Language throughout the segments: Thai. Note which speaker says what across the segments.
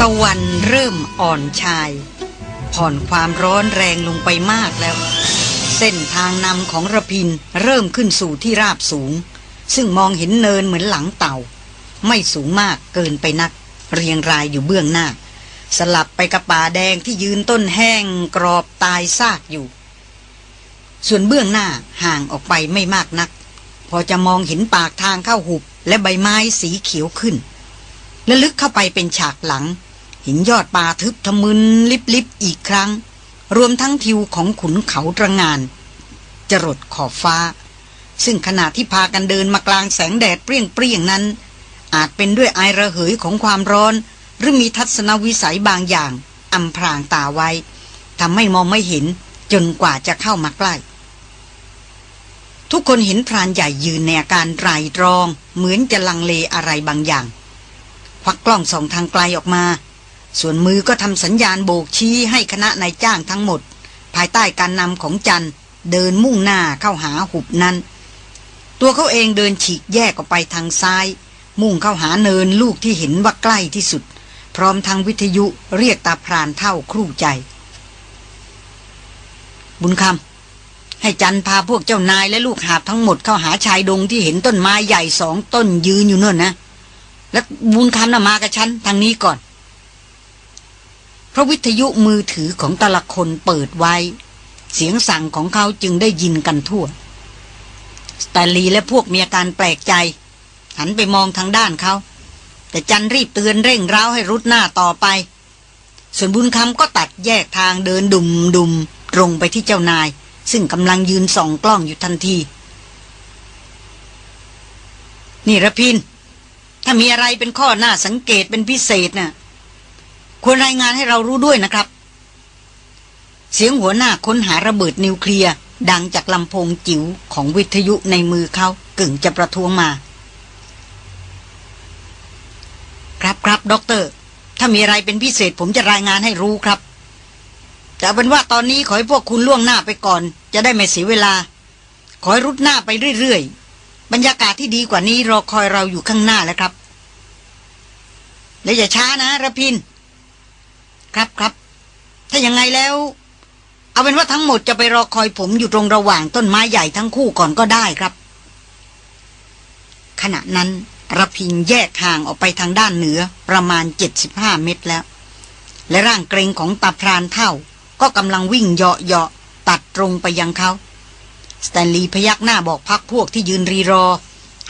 Speaker 1: ตะวันเริ่มอ่อนชาย ผ่อนความร้อนแรงลงไปมากแล้ว เส้นทางนำของระพินเริ่มขึ้นสู่ที่ราบสูง ซึ่งมองเห็นเนินเหมือนหลังเต่า ไม่สูงมากเกินไปนัก เรียงรายอยู่เบื้องหน้า สลับไปกับป่าแดงที่ยืนต้นแห้งกรอบตายซากอยู่ ส่วนเบื้องหน้าห่างออกไปไม่มากนัก พอจะมองเห็นปากทางเข้าหุบและใบไม้สีเขียวขึ้น และลึกเข้าไปเป็นฉากหลังห็นยอดป่าทึบทะมึนลิบลิบอีกครั้ง รวมทั้งทิวของขุนเขาตระงาน จรดขอบฟ้า ซึ่งขณะที่พากันเดินมากลางแสงแดดเปรี้ยงเปรี้ยงนั้น อาจเป็นด้วยไอระเหยของความร้อน หรือมีทัศนวิสัยบางอย่างอำพรางตาไว้ทำให้มองไม่เห็นจนกว่าจะเข้ามาใกล้ ทุกคนเห็นพรานใหญ่ยืนในอาการไรตรอง เหมือนจะลังเลอะไรบางอย่าง ควักกล้องส่องทางไกลออกมา ส่วนมือก็ทำสัญญาณโบกชี้ให้คณะนายจ้างทั้งหมด ภายใต้การนำของจันเดินมุ่งหน้าเข้าหาหุบนั้น ตัวเขาเองเดินฉีกแยกออกไปทางซ้าย มุ่งเข้าหาเนินลูกที่เห็นว่าใกล้ที่สุด พร้อมทางวิทยุเรียกตาพรานเท่าครู่ใจ บุญคำให้จันพาพวกเจ้านายและลูกหาบทั้งหมดเข้าหาชายดงที่เห็นต้นไม้ใหญ่สองต้นยืนอยู่นั่นนะ แล้วบุญคำน่ะมากับฉันทางนี้ก่อน พระวิทยุมือถือของแต่ละคนเปิดไว้ เสียงสั่งของเขาจึงได้ยินกันทั่ว สแตลีและพวกมีอาการแปลกใจ หันไปมองทางด้านเขา แต่จันรีบเตือนเร่งร้าวให้รุดหน้าต่อไป ส่วนบุญคำก็ตัดแยกทางเดินดุมดุมตรงไปที่เจ้านาย ซึ่งกำลังยืนส่องกล้องอยู่ทันที นี่ระพิน ถ้ามีอะไรเป็นข้อหน้าสังเกตเป็นพิเศษน่ะควรรายงานให้เรารู้ด้วยนะครับ เสียงหัวหน้าค้นหาระเบิดนิวเคลียร์ดังจากลำโพงจิ๋วของวิทยุในมือเขากึ่งจะประท้วงมา ครับครับด็อกเตอร์ ถ้ามีอะไรเป็นพิเศษผมจะรายงานให้รู้ครับ แต่เป็นว่าตอนนี้ขอให้พวกคุณล่วงหน้าไปก่อน จะได้ไม่เสียเวลา ขอให้รุดหน้าไปเรื่อย บรรยากาศที่ดีกว่านี้รอคอยเราอยู่ข้างหน้าแล้วครับ และอย่าช้านะระพิน ครับครับ ถ้ายังไงแล้ว เอาเป็นว่าทั้งหมดจะไปรอคอยผมอยู่ตรงระหว่างต้นไม้ใหญ่ทั้งคู่ก่อนก็ได้ครับ ขณะนั้นระพินแยกห่างออกไปทางด้านเหนือประมาณ 75 เมตรแล้ว และร่างเกรงของตาพรานเท่า ก็กำลังวิ่งเหาะเหาะตัดตรงไปยังเขา สแตนลีย์พยักหน้าบอกพักพวกที่ยืนรีรอ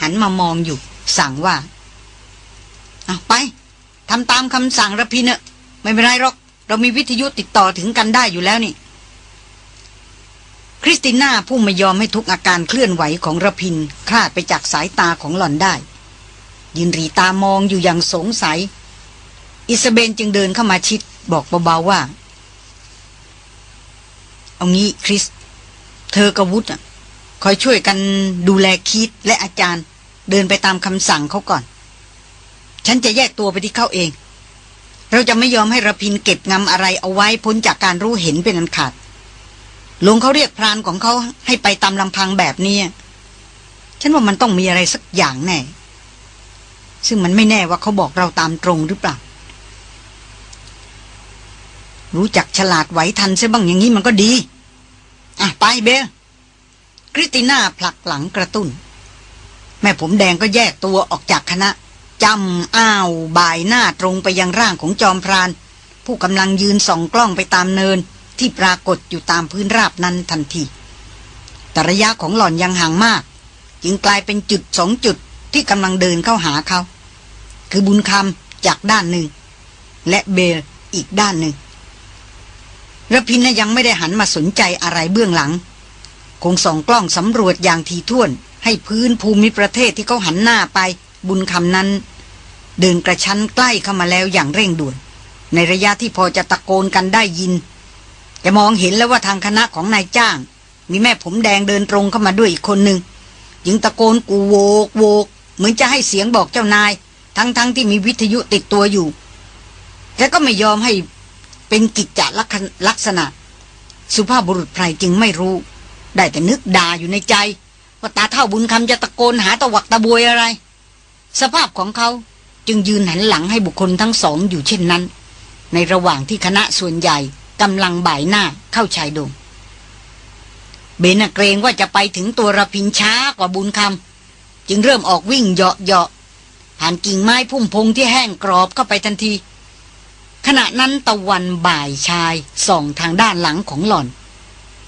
Speaker 1: หันมามองอยู่ สั่งว่าเอาไปทำตามคำสั่งระพินเนอะไม่เป็นไรหรอก เรามีวิทยุติดต่อถึงกันได้อยู่แล้วนี่ คริสติน่าผู้ไม่ยอมให้ทุกอาการเคลื่อนไหวของระพิน คลาดไปจากสายตาของหล่อนได้ ยืนรีตามองอยู่อย่างสงสัย อิสเบนจึงเดินเข้ามาชิด บอกเบาๆว่า เอางี้คริส เธอกับวุฒอะคอยช่วยกันดูแลคีตและอาจารย์ เดินไปตามคำสั่งเขาก่อน ฉันจะแยกตัวไปที่เขาเอง เราจะไม่ยอมให้ระพินเก็บงำอะไรเอาไว้พ้นจากการรู้เห็นเป็นอันขาดหลวงเขาเรียกพรานของเขาให้ไปตามลำพังแบบนี้ฉันว่ามันต้องมีอะไรสักอย่างแน่ ซึ่งมันไม่แน่ว่าเขาบอกเราตามตรงหรือเปล่า รู้จักฉลาดไหวทันใช่บ้างอย่างนี้มันก็ดี อะไปเบลคริติน่าผลักหลังกระตุ้น แม่ผมแดงก็แยกตัวออกจากคณะจำอ้าวบ่ายหน้าตรงไปยังร่างของจอมพราน ผู้กำลังยืนส่องกล้องไปตามเนินที่ปรากฏอยู่ตามพื้นราบนั้นทันที แต่ระยะของหล่อนยังห่างมาก จึงกลายเป็นจุดสองจุดที่กำลังเดินเข้าหาเขา คือบุญคำจากด้านหนึ่ง และเบลอีกด้านหนึ่ง ระพินยังไม่ได้หันมาสนใจอะไรเบื้องหลัง คงส่องกล้องสำรวจอย่างทีท่วน ให้พื้นภูมิประเทศที่เขาหันหน้าไป บุญคำนั้น เดินกระชั้นใกล้เข้ามาแล้วอย่างเร่งด่วน ในระยะที่พอจะตะโกนกันได้ยิน จะมองเห็นแล้วว่าทางคณะของนายจ้าง มีแม่ผมแดงเดินตรงเข้ามาด้วยอีกคนหนึ่งยิงตะโกนกูโวกโวก เหมือนจะให้เสียงบอกเจ้านาย ทั้งๆทที่มีวิทยุติดตัวอยู่แต่ก็ไม่ยอมให้ เป็นกิจจลักษณะ สุภาพบุรุษไพรจึงไม่รู้ ได้แต่นึกด่าอยู่ในใจว่าตาเท่าบุญคำจะตะโกนหาตะวักตะบวยอะไร สภาพของเขาจึงยืนหันหลังให้บุคคลทั้งสองอยู่เช่นนั้น ในระหว่างที่คณะส่วนใหญ่กำลังบ่ายหน้าเข้าชายดงเบนเกรงว่าจะไปถึงตัวระพินช้ากว่าบุญคำจึงเริ่มออกวิ่งเหาะเหาะผ่านกิ่งไม้พุ่มพงที่แห้งกรอบเข้าไปทันที ขณะนั้นตะวันบ่ายชายส่องทางด้านหลังของหล่อน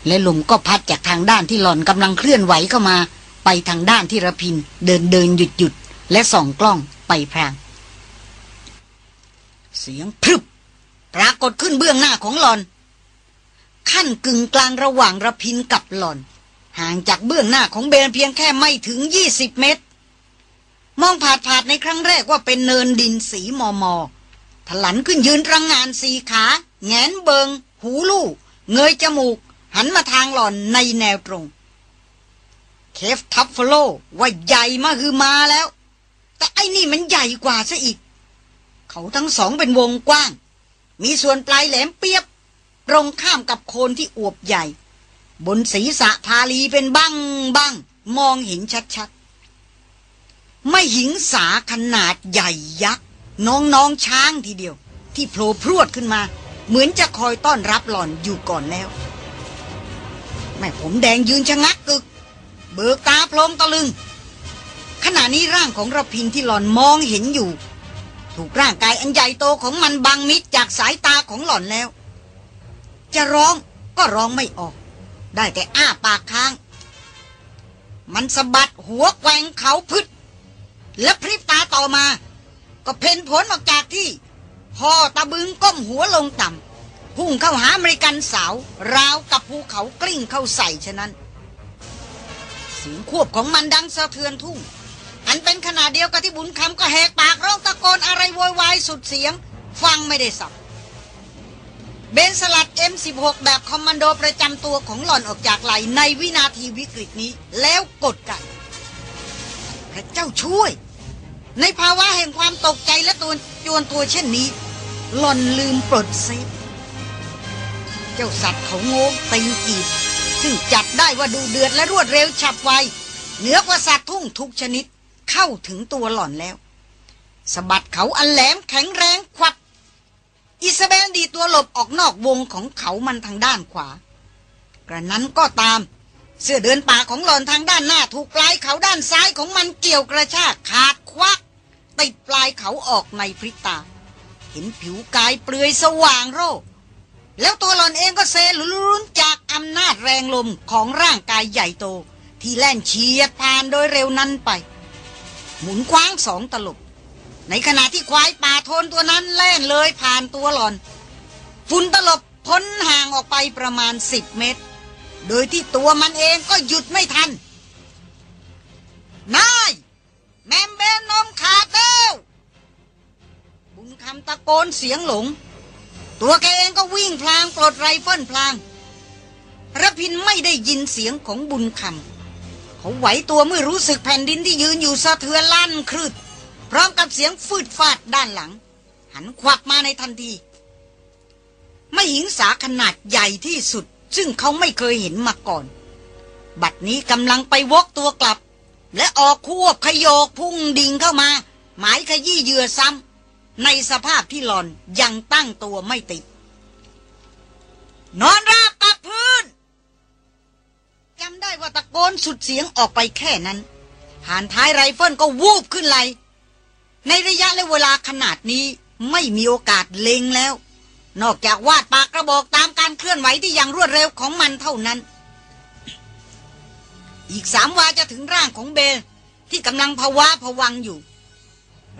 Speaker 1: และลมก็พัดจากทางด้านที่หล่อนกำลังเคลื่อนไหวเข้ามา ไปทางด้านที่ระพินเดินเดินหยุดหยุดและส่องกล้องไปพราง เสียงพรึบปรากฏขึ้นเบื้องหน้าของหลอน ขั้นกึ่งกลางระหว่างระพินกับหลอน ห่างจากเบื้องหน้าของเบนเพียงแค่ไม่ถึงยี่สิบเมตร มองผาดผาดในครั้งแรกว่าเป็นเนินดินสีมอมอ ถลันขึ้นยืนรังงานสีขา แงนเบิง หูลู่เงยจมูก หันมาทางหล่อนในแนวตรง เคฟทัฟฟโลว่าใหญ่มาคือมาแล้ว แต่ไอ้นี่มันใหญ่กว่าซะอีก เขาทั้งสองเป็นวงกว้าง มีส่วนปลายแหลมเปียบ ตรงข้ามกับโคนที่อวบใหญ่ บนศีรษะพาลีเป็นบ้างบ้างมองเห็นชัดๆ ไม่หิงสาขนาดใหญ่ยักษ์ น้องๆช้างทีเดียว ที่โผล่พรวดขึ้นมา เหมือนจะคอยต้อนรับหล่อนอยู่ก่อนแล้ว แม่ผมแดงยืนชะงักกึก เบิกตาโพลงตะลึง ขณะนี้ร่างของระพินที่หล่อนมองเห็นอยู่ ถูกร่างกายอันใหญ่โตของมันบังมิดจากสายตาของหล่อนแล้ว จะร้องก็ร้องไม่ออก ได้แต่อ้าปากค้าง มันสะบัดหัวแกว่งเขาพึดและพริบตาต่อมา ก็เพ่นผลออกจากที่พ่อตะบึงก้มหัวลงต่ำพุ่งเข้าหาอเมริกันสาว ราวกับภูเขากลิ้งเข้าใส่ฉะนั้น เสียงควบของมันดังสะเทือนทุ่ง อันเป็นขนาดเดียวกับที่บุญคำก็แหกปากร้องตะโกนอะไรโวยวายสุดเสียง ฟังไม่ได้สับเบนสลัด M16 แบบคอมมานโดประจำตัวของหล่อนออกจากไหลในวินาทีวิกฤตนี้แล้วกดกันพระเจ้าช่วย ในภาวะแห่งความตกใจและตัวจวนตัวเช่นนี้ หล่อนลืมปลดเซฟเจ้าสัตว์เขาโง้งตีนกีบซึ่งจัดได้ว่าดุเดือดและรวดเร็วฉับไวเหนือกว่าสัตว์ทุ่งทุกชนิดเข้าถึงตัวหล่อนแล้วสะบัดเขาอันแหลมแข็งแรงควับอิซาเบลดีดตัวหลบออกนอกวงของเขามันทางด้านขวา กระนั้นก็ตาม เสื้อเดินป่าของหล่อนทางด้านหน้าถูกปลายเขาด้านซ้ายของมันเกี่ยวกระชากขาดควัก ติดปลายเขาออกในพริตา เห็นผิวกายเปลือยสว่างโรคแล้วตัวหล่อนเองก็เซหลุนจากอำนาจแรงลมของร่างกายใหญ่โต ที่แล่นเฉียดผ่านโดยเร็วนั้นไป หมุนคว้างสองตลบ ในขณะที่ควายป่าโทนตัวนั้นแล่นเลยผ่านตัวหล่อน ฝุ่นตลบพ้นห่างออกไปประมาณสิบเมตร โดยที่ตัวมันเองก็หยุดไม่ทันนาย แหม่มเบนนมขาดแล้วบุญคำตะโกนเสียงหลง ตัวแกเองก็วิ่งพลางปลดไรเฟิลพลางรพินทร์ไม่ได้ยินเสียงของบุญคำเขาไหวตัวเมื่อรู้สึกแผ่นดินที่ยืนอยู่สะเทือนลั่นครืดพร้อมกับเสียงฟืดฟาดด้านหลัง หันควักมาในทันทีไม่หิงสาขนาดใหญ่ที่สุด ซึ่งเขาไม่เคยเห็นมาก่อน บัดนี้กำลังไปวกตัวกลับ และออกควบขยโยกพุ่งดิ่งเข้ามา หมายขยี้เหยื่อซ้ำในสภาพที่หลอนยังตั้งตัวไม่ติด นอนราบกับพื้นจำได้ว่าตะโกนสุดเสียงออกไปแค่นั้นผ่านท้ายไรเฟิลก็วูบขึ้นไหลในระยะและเวลาขนาดนี้ไม่มีโอกาสเล็งแล้ว นอกจากวาดปากกระบอกตามการเคลื่อนไหวที่อย่างรวดเร็วของมันเท่านั้น อีกสามวาจะถึงร่างของเบลที่กำลังภาวะผวังอยู่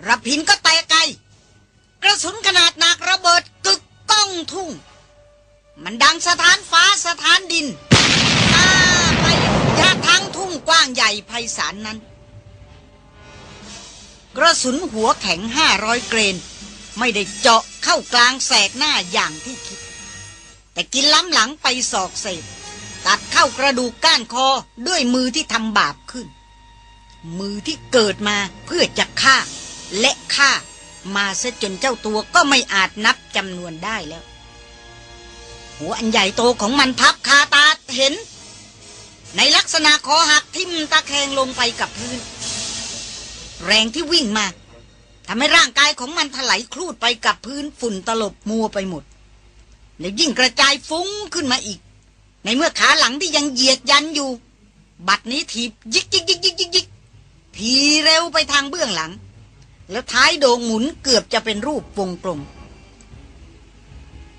Speaker 1: รับหินก็แตกไกลกระสุนขนาดหนักระเบิดกึกก้องทุ่ง มันดังสถานฟ้าสถานดินอ้าไปยาทั้งทุ่งกว้างใหญ่ไพศาลนนั้น กระสุนหัวแข็งห้าร้อยเกรน ไม่ได้เจาะเข้ากลางแสกหน้าอย่างที่คิด แต่กินล้ำหลังไปสอกเศษ ตัดเข้ากระดูกก้านคอด้วยมือที่ทำบาปขึ้น มือที่เกิดมาเพื่อจะฆ่า และฆ่า มาซะจนเจ้าตัวก็ไม่อาจนับจำนวนได้แล้ว หัวอันใหญ่โตของมันพับคาตาเห็น ในลักษณะคอหักทิ่มตะแคงลงไปกับพื้น แรงที่วิ่งมาทำให้ร่างกายของมันถลายคลูดไปกับพื้นฝุ่นตลบมัวไปหมด แล้วยิ่งกระจายฟุ้งขึ้นมาอีก ในเมื่อขาหลังที่ยังเหยียดยันอยู่ บัดนี้ถีบยิกยิกยิกยิกยิกยิกทีเร็วไปทางเบื้องหลัง แล้วท้ายโด่งหมุนเกือบจะเป็นรูปวงกลม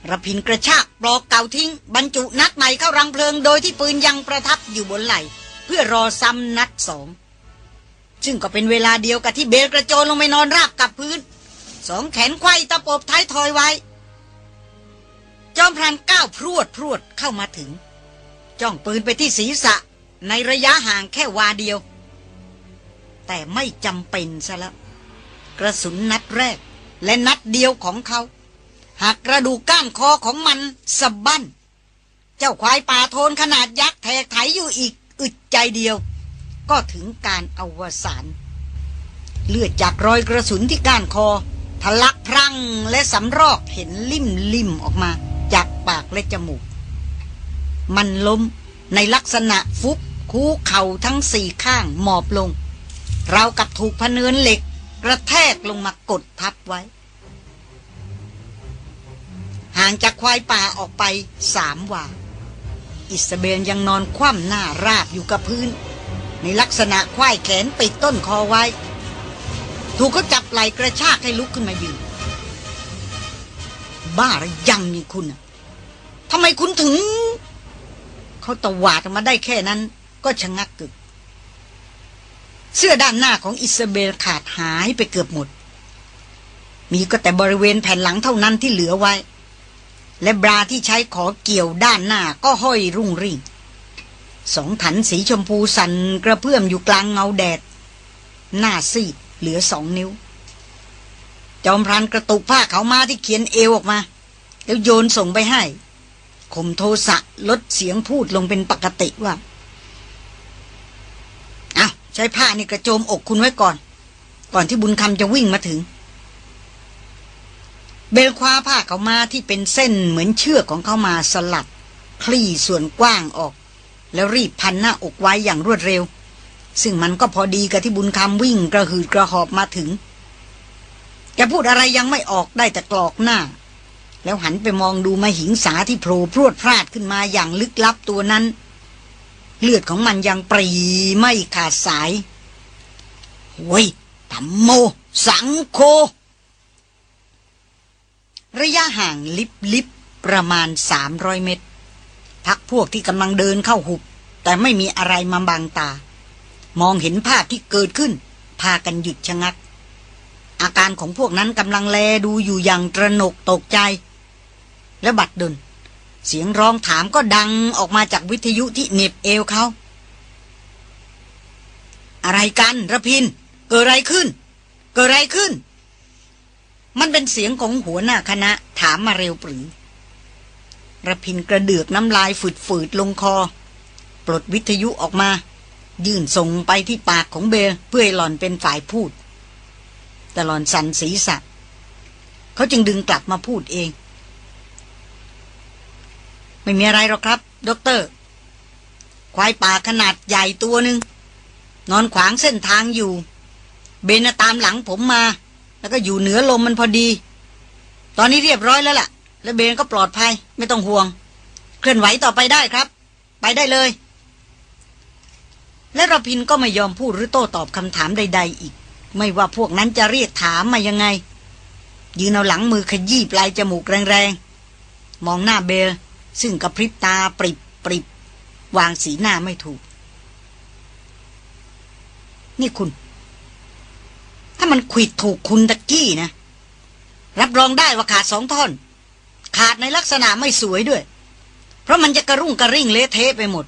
Speaker 1: ระพินกระชากปลอกเก่าทิ้ง บรรจุนัดใหม่เข้ารังเพลิงโดยที่ปืนยังประทับอยู่บนไหล่เพื่อรอซ้ำนัดสองซึ่งก็เป็นเวลาเดียวกับที่เบลกระโจนลงไปนอนราบกับพื้น สองแขนไขว้ตะปบท้ายทอยไว้ จอมพลันก้าวพรวดพรวดเข้ามาถึง จ้องปืนไปที่ศีรษะในระยะห่างแค่วาเดียว แต่ไม่จำเป็นซะแล้วกระสุนนัดแรก และนัดเดียวของเขาหักกระดูกก้านคอของมันสะบั้น เจ้าควายป่าโทนขนาดยักษ์แทกไถอยู่อีกอึดใจเดียว ก็ถึงการอวสานเลือดจากรอยกระสุนที่ก้านคอ ทะลักพรั่งและสำรอกเห็นลิ่มลิ่มออกมา จากปากและจมูก มันล้มในลักษณะฟุบคูเข่าทั้งสี่ข้างหมอบลง เรากับถูกพเนินเหล็ก กระแทกลงมากดทับไว้ ห่างจากควายป่าออกไปสามวาอิสเบนยังนอนคว่ำหน้าราบอยู่กับพื้น ในลักษณะควายแขนปิดต้นคอไว้ ถูกเขาจับไหล่กระชากให้ลุกขึ้นมายืนบ้ารือยังนี่คุณทำไมคุณถึง เขาตวาดมาได้แค่นั้น ก็ชะงักกึก เสื้อด้านหน้าของอิสเบลขาดหายไปเกือบหมด มีก็แต่บริเวณแผ่นหลังเท่านั้นที่เหลือไว้ และบราที่ใช้ขอเกี่ยวด้านหน้าก็ห้อยรุ่งริ่งสองถันสีชมพูสันกระเพื่อมอยู่กลางเงาแดด หน้าซีดเหลือสองนิ้ว จอมพรานกระตุกผ้าเขามาที่เขียนเอวออกมา แล้วโยนส่งไปให้ ข่มโทสะลดเสียงพูดลงเป็นปกติว่า เอาใช้ผ้านี่กระโจมอกคุณไว้ก่อน ก่อนที่บุญคำจะวิ่งมาถึง เบลคว้าผ้าเขามาที่เป็นเส้นเหมือนเชือกของเขามาสลัด คลี่ส่วนกว้างออก แล้วรีบพันหน้าอกไว้อย่างรวดเร็ว ซึ่งมันก็พอดีกับที่บุญคำวิ่งกระหืดกระหอบมาถึงแกพูดอะไรยังไม่ออกได้แต่กรอกหน้า แล้วหันไปมองดูมาหิงสาที่โผล่พรวดพลาดขึ้นมาอย่างลึกลับตัวนั้น เลือดของมันยังปรีไม่ขาดสายเว้ยธรรมโม สังโค ระยะห่างลิบลิบประมาณสามร้อยเมตร พักพวกที่กำลังเดินเข้าหุบ แต่ไม่มีอะไรมาบังตา มองเห็นภาพที่เกิดขึ้น พากันหยุดชะงัก อาการของพวกนั้นกำลังแลดูอยู่อย่างตระหนกตกใจ และบัดดล เสียงร้องถามก็ดังออกมาจากวิทยุที่เหน็บเอวเขา อะไรกันระพิน เกิดอะไรขึ้น เกิดอะไรขึ้น มันเป็นเสียงของหัวหน้าคณะถามมาเร็วปรือระพินกระเดือกน้ำลายฝืดๆลงคอ ปลดวิทยุออกมา ยื่นส่งไปที่ปากของเบลเพื่อหล่อนเป็นฝ่ายพูด แต่หล่อนสันศีรษะเขาจึงดึงกลับมาพูดเอง ไม่มีอะไรหรอกครับด็อกเตอร์ ควายป่าขนาดใหญ่ตัวหนึ่งนอนขวางเส้นทางอยู่ เบนตามหลังผมมา แล้วก็อยู่เหนือลมมันพอดี ตอนนี้เรียบร้อยแล้วล่ะ และเบนก็ปลอดภัย ไม่ต้องห่วง เคลื่อนไหวต่อไปได้ครับ ไปได้เลย และรพินก็ไม่ยอมพูดหรือโต้ตอบคำถามใด ๆ อีก ไม่ว่าพวกนั้นจะเรียกถามมายังไงยืนเอาหลังมือขยี้ปลายจมูกแรงๆ มองหน้าเบล ซึ่งกระพริบตาปริบปริบวางสีหน้าไม่ถูก นี่คุณ ถ้ามันขวิดถูกคุณตะกี้นะ รับรองได้ว่าขาดสองท่อน ขาดในลักษณะไม่สวยด้วย เพราะมันจะกระรุ่งกระริ่งเละเทะไปหมด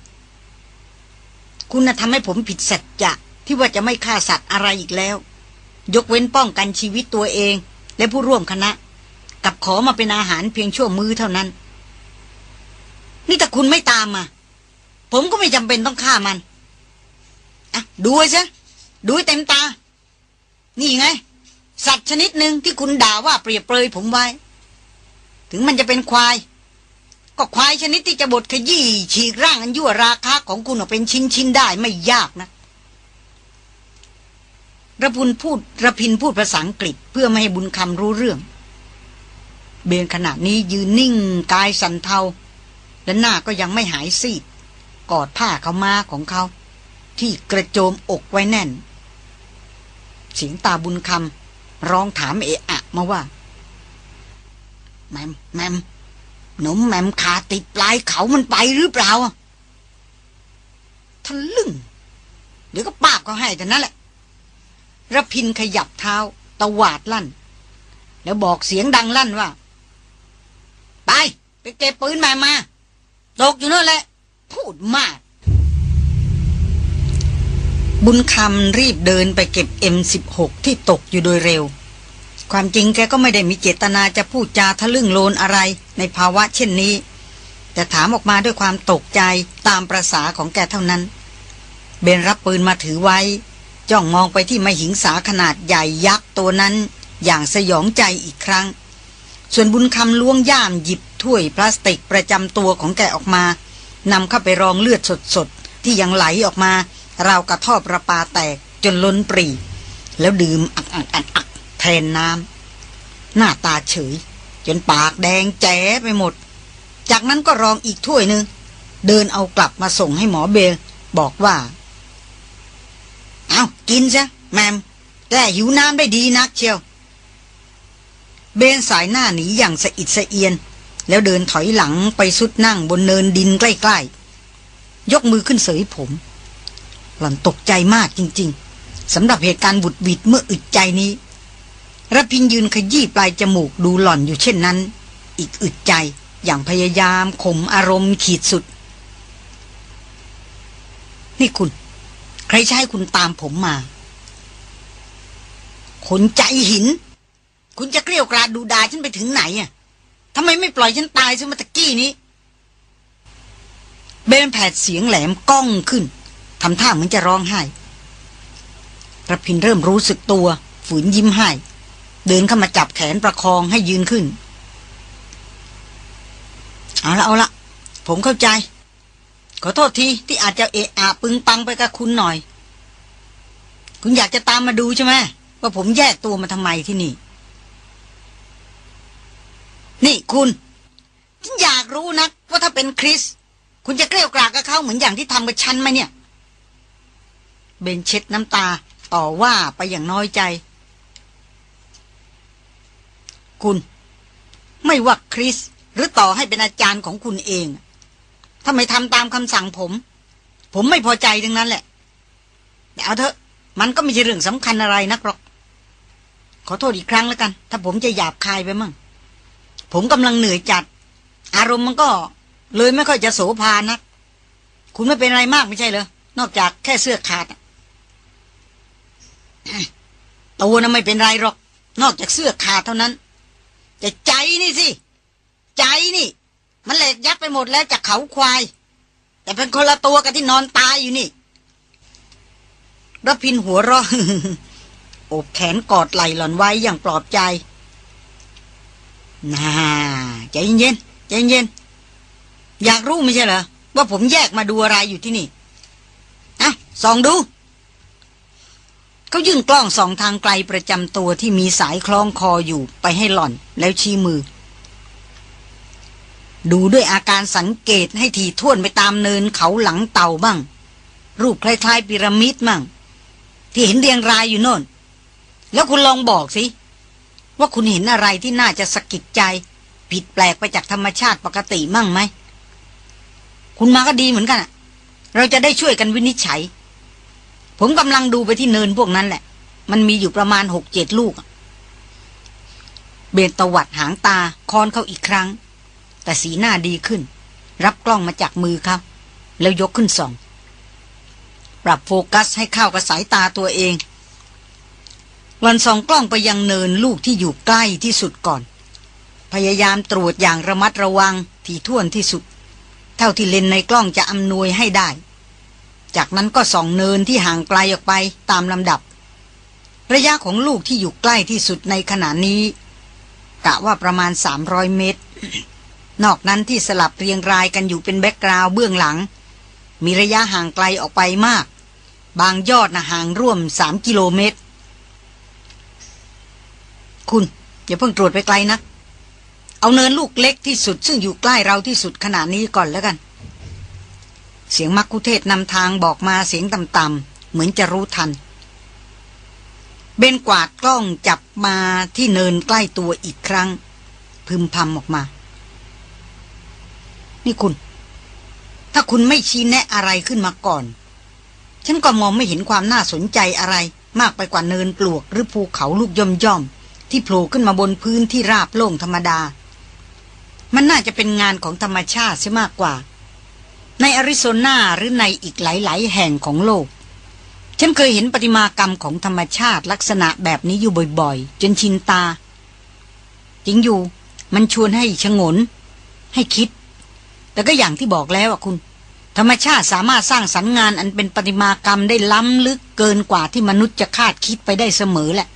Speaker 1: คุณน่ะทำให้ผมผิดสัจจะที่ว่าจะไม่ฆ่าสัตว์อะไรอีกแล้ว ยกเว้นป้องกันชีวิตตัวเอง และผู้ร่วมคณะ กับขอมาเป็นอาหารเพียงชั่วมือเท่านั้น นี่ถ้าคุณไม่ตามมา ผมก็ไม่จำเป็นต้องฆ่ามันอะดูไว้ซะดูให้เต็มตา นี่ไง สัตว์ชนิดหนึ่งที่คุณด่าว่าเปรียบเปรยผมไว้ ถึงมันจะเป็นควาย ก็ควายชนิดที่จะบดขยี้ฉีกร่างอันยั่วราคาของคุณออกเป็นชิ้นๆได้ไม่ยากนะระพุนพูดระพินพูดภาษาอังกฤษ เพื่อไม่ให้บุญคำรู้เรื่อง เบนขณะนี้ยืนนิ่งกายสันเทา และหน้าก็ยังไม่หายซีดกอดผ้าเขามาของเขา ที่กระโจมอกไว้แน่น เสียงตาบุญคำร้องถามเอะอะมาว่า แมมแมมหนุ่มแมมขาติดปลายเขามันไปหรือเปล่าทะลึ่ง เดี๋ยวก็ปาบเขาให้แต่นั่นแหละระพินขยับเท้า ตวาดลั่น แล้วบอกเสียงดังลั่นว่า ไป ไปเก็บปืนมามา ตกอยู่นั่นแหละ พูดมาก บุญคำรีบเดินไปเก็บ M16 ที่ตกอยู่โดยเร็ว ความจริงแกก็ไม่ได้มีเจตนาจะพูดจาทะลึ่งโลนอะไรในภาวะเช่นนี้ แต่ถามออกมาด้วยความตกใจตามประษาของแกเท่านั้น เบนรับปืนมาถือไว้ จ้องมองไปที่ไมหิงสาขนาดใหญ่ยักษ์ตัวนั้น อย่างสยองใจอีกครั้ง ส่วนบุญคำล้วงย่ามหยิบ ถ้วยพลาสติกประจำตัวของแกออกมานำเข้าไปรองเลือดสดๆ ที่ยังไหลออกมาราวกระทอบระปาแตกจนล้นปรี แล้วดื่มอักอักอักอักแทนน้ำหน้าตาเฉย จนปากแดงแจ๋ไปหมด จากนั้นก็รองอีกถ้วยหนึ่งเดินเอากลับมาส่งให้หมอเบล บอกว่า เอากินซะแมมแก้หิวน้ำได้ดีนักเชียว เบนสายหน้าหนีอย่างสะอิดสะเอียน แล้วเดินถอยหลังไปสุดนั่งบนเนินดินใกล้ ๆ ยกมือขึ้นเสยผม หล่อนตกใจมากจริง ๆสำหรับเหตุการณ์บุดวิดเมื่ออึดใจนี้ระพินยืนขยี้ปลายจมูกดูหล่อนอยู่เช่นนั้น อีกอึดใจอย่างพยายามข่มอารมณ์ขีดสุด นี่คุณ ใครใช้คุณตามผมมาคนใจหิน คุณจะเกลียวกราดดูดาฉันไปถึงไหนอะ ทำไมไม่ปล่อยฉันตายซะมาตะกี้นี้ เบนแผดเสียงแหลมก้องขึ้นทำท่าเหมือนจะร้องไห้ระพินเริ่มรู้สึกตัว ฝืนยิ้มให้ เดินเข้ามาจับแขนประคองให้ยืนขึ้น เอาละเอาละผมเข้าใจ ขอโทษทีที่อาจจะเอะอะปึงปังไปกับคุณหน่อย คุณอยากจะตามมาดูใช่ไหมว่าผมแยกตัวมาทำไมที่นี่ นี่คุณฉันอยากรู้นะว่าถ้าเป็นคริส คุณจะเกลียวกรากกับเขาเหมือนอย่างที่ทำกับฉันไหมเนี่ย เบนเช็ดน้ำตาต่อว่าไปอย่างน้อยใจ คุณ ไม่ว่าคริส หรือต่อให้เป็นอาจารย์ของคุณเองถ้าไม่ทำตามคำสั่งผม ผมไม่พอใจดังนั้นแหละแต่เอาเถอะ มันก็ไม่ใช่เรื่องสำคัญอะไรนักหรอก ขอโทษอีกครั้งแล้วกัน ถ้าผมจะหยาบคายไปมั่ง ผมกำลังเหนื่อยจัด อารมณ์มันก็ เลยไม่ค่อยจะโสภานัก คุณไม่เป็นอะไรมากไม่ใช่เหรอนอกจากแค่เสื้อขาดตัวน่ะไม่เป็นไรหรอก นอกจากเสื้อขาดเท่านั้น แต่ใจนี่สิ ใจนี่ มันเหล็กยัดไปหมดแล้วจากเขาควาย แต่เป็นคนละตัวกับที่นอนตายอยู่นี่รพินหัวเราะโอบแขนกอดไหล่หล่อนไว้อย่างปลอบใจ น่าใจเย็นใจเย็น อยากรู้ไม่ใช่เหรอ ว่าผมแยกมาดูอะไรอยู่ที่นี่อะส่องดู เขายื่นกล้องสองทางไกลประจำตัวที่มีสายคล้องคออยู่ไปให้หล่อนแล้วชี้มือ ดูด้วยอาการสังเกตให้ทีท่วนไปตามเนินเขาหลังเต่าบ้าง รูปคล้ายๆ พีระมิดมั่ง ที่เห็นเรียงรายอยู่โน่น แล้วคุณลองบอกสิ ว่าคุณเห็นอะไรที่น่าจะสะกิดใจ ผิดแปลกไปจากธรรมชาติปกติมั่งไหม คุณมาก็ดีเหมือนกันเราจะได้ช่วยกันวินิจฉัย ผมกำลังดูไปที่เนินพวกนั้นแหละ มันมีอยู่ประมาณหกเจ็ดลูก เบนตวัดหางตาคอนเขาอีกครั้ง แต่สีหน้าดีขึ้น รับกล้องมาจากมือครับแล้วยกขึ้นส่อง ปรับโฟกัสให้เข้ากับสายตาตัวเอง หลอนส่องกล้องไปยังเนินลูกที่อยู่ใกล้ที่สุดก่อน พยายามตรวจอย่างระมัดระวังที่ท่วนที่สุด เท่าที่เลนในกล้องจะอำนวยให้ได้ จากนั้นก็ส่องเนินที่ห่างไกลออกไปตามลำดับ ระยะของลูกที่อยู่ใกล้ที่สุดในขณะนี้ กะว่าประมาณ 300 เมตร นอกนั้นที่สลับเรียงรายกันอยู่เป็นแบ็กกราวเบื้องหลัง มีระยะห่างไกลออกไปมาก บางยอดนะห่างร่วม 3 กิโลเมตร คุณ อย่าเพิ่งตรวจไปไกลนะ เอาเนินลูกเล็กที่สุด ซึ่งอยู่ใกล้เราที่สุดขณะนี้ก่อนแล้วกัน เสียงมักคุเทศนำทางบอกมาเสียงต่ำๆเหมือนจะรู้ทัน เบนกวาดกล้องจับมาที่เนินใกล้ตัวอีกครั้ง พึมพำออกมา นี่คุณ ถ้าคุณไม่ชี้แนะอะไรขึ้นมาก่อน ฉันก็มองไม่เห็นความน่าสนใจอะไรมากไปกว่าเนินปลวกหรือภูเขาลูกย่อมย่อม ที่โผล่ขึ้นมาบนพื้นที่ราบโล่งธรรมดา มันน่าจะเป็นงานของธรรมชาติใช่มากกว่า ในอาริโซนาหรือในอีกหลาย ๆ แห่งของโลก ฉันเคยเห็นประติมากรรมของธรรมชาติลักษณะแบบนี้อยู่บ่อย ๆ จนชินตา จริงอยู่มันชวนให้ชงน ให้คิด แต่ก็อย่างที่บอกแล้วอะคุณ ธรรมชาติสามารถสร้างสรรค์งานอันเป็นประติมากรรมได้ล้ำลึกเกินกว่าที่มนุษย์จะคาดคิดไปได้เสมอแหละ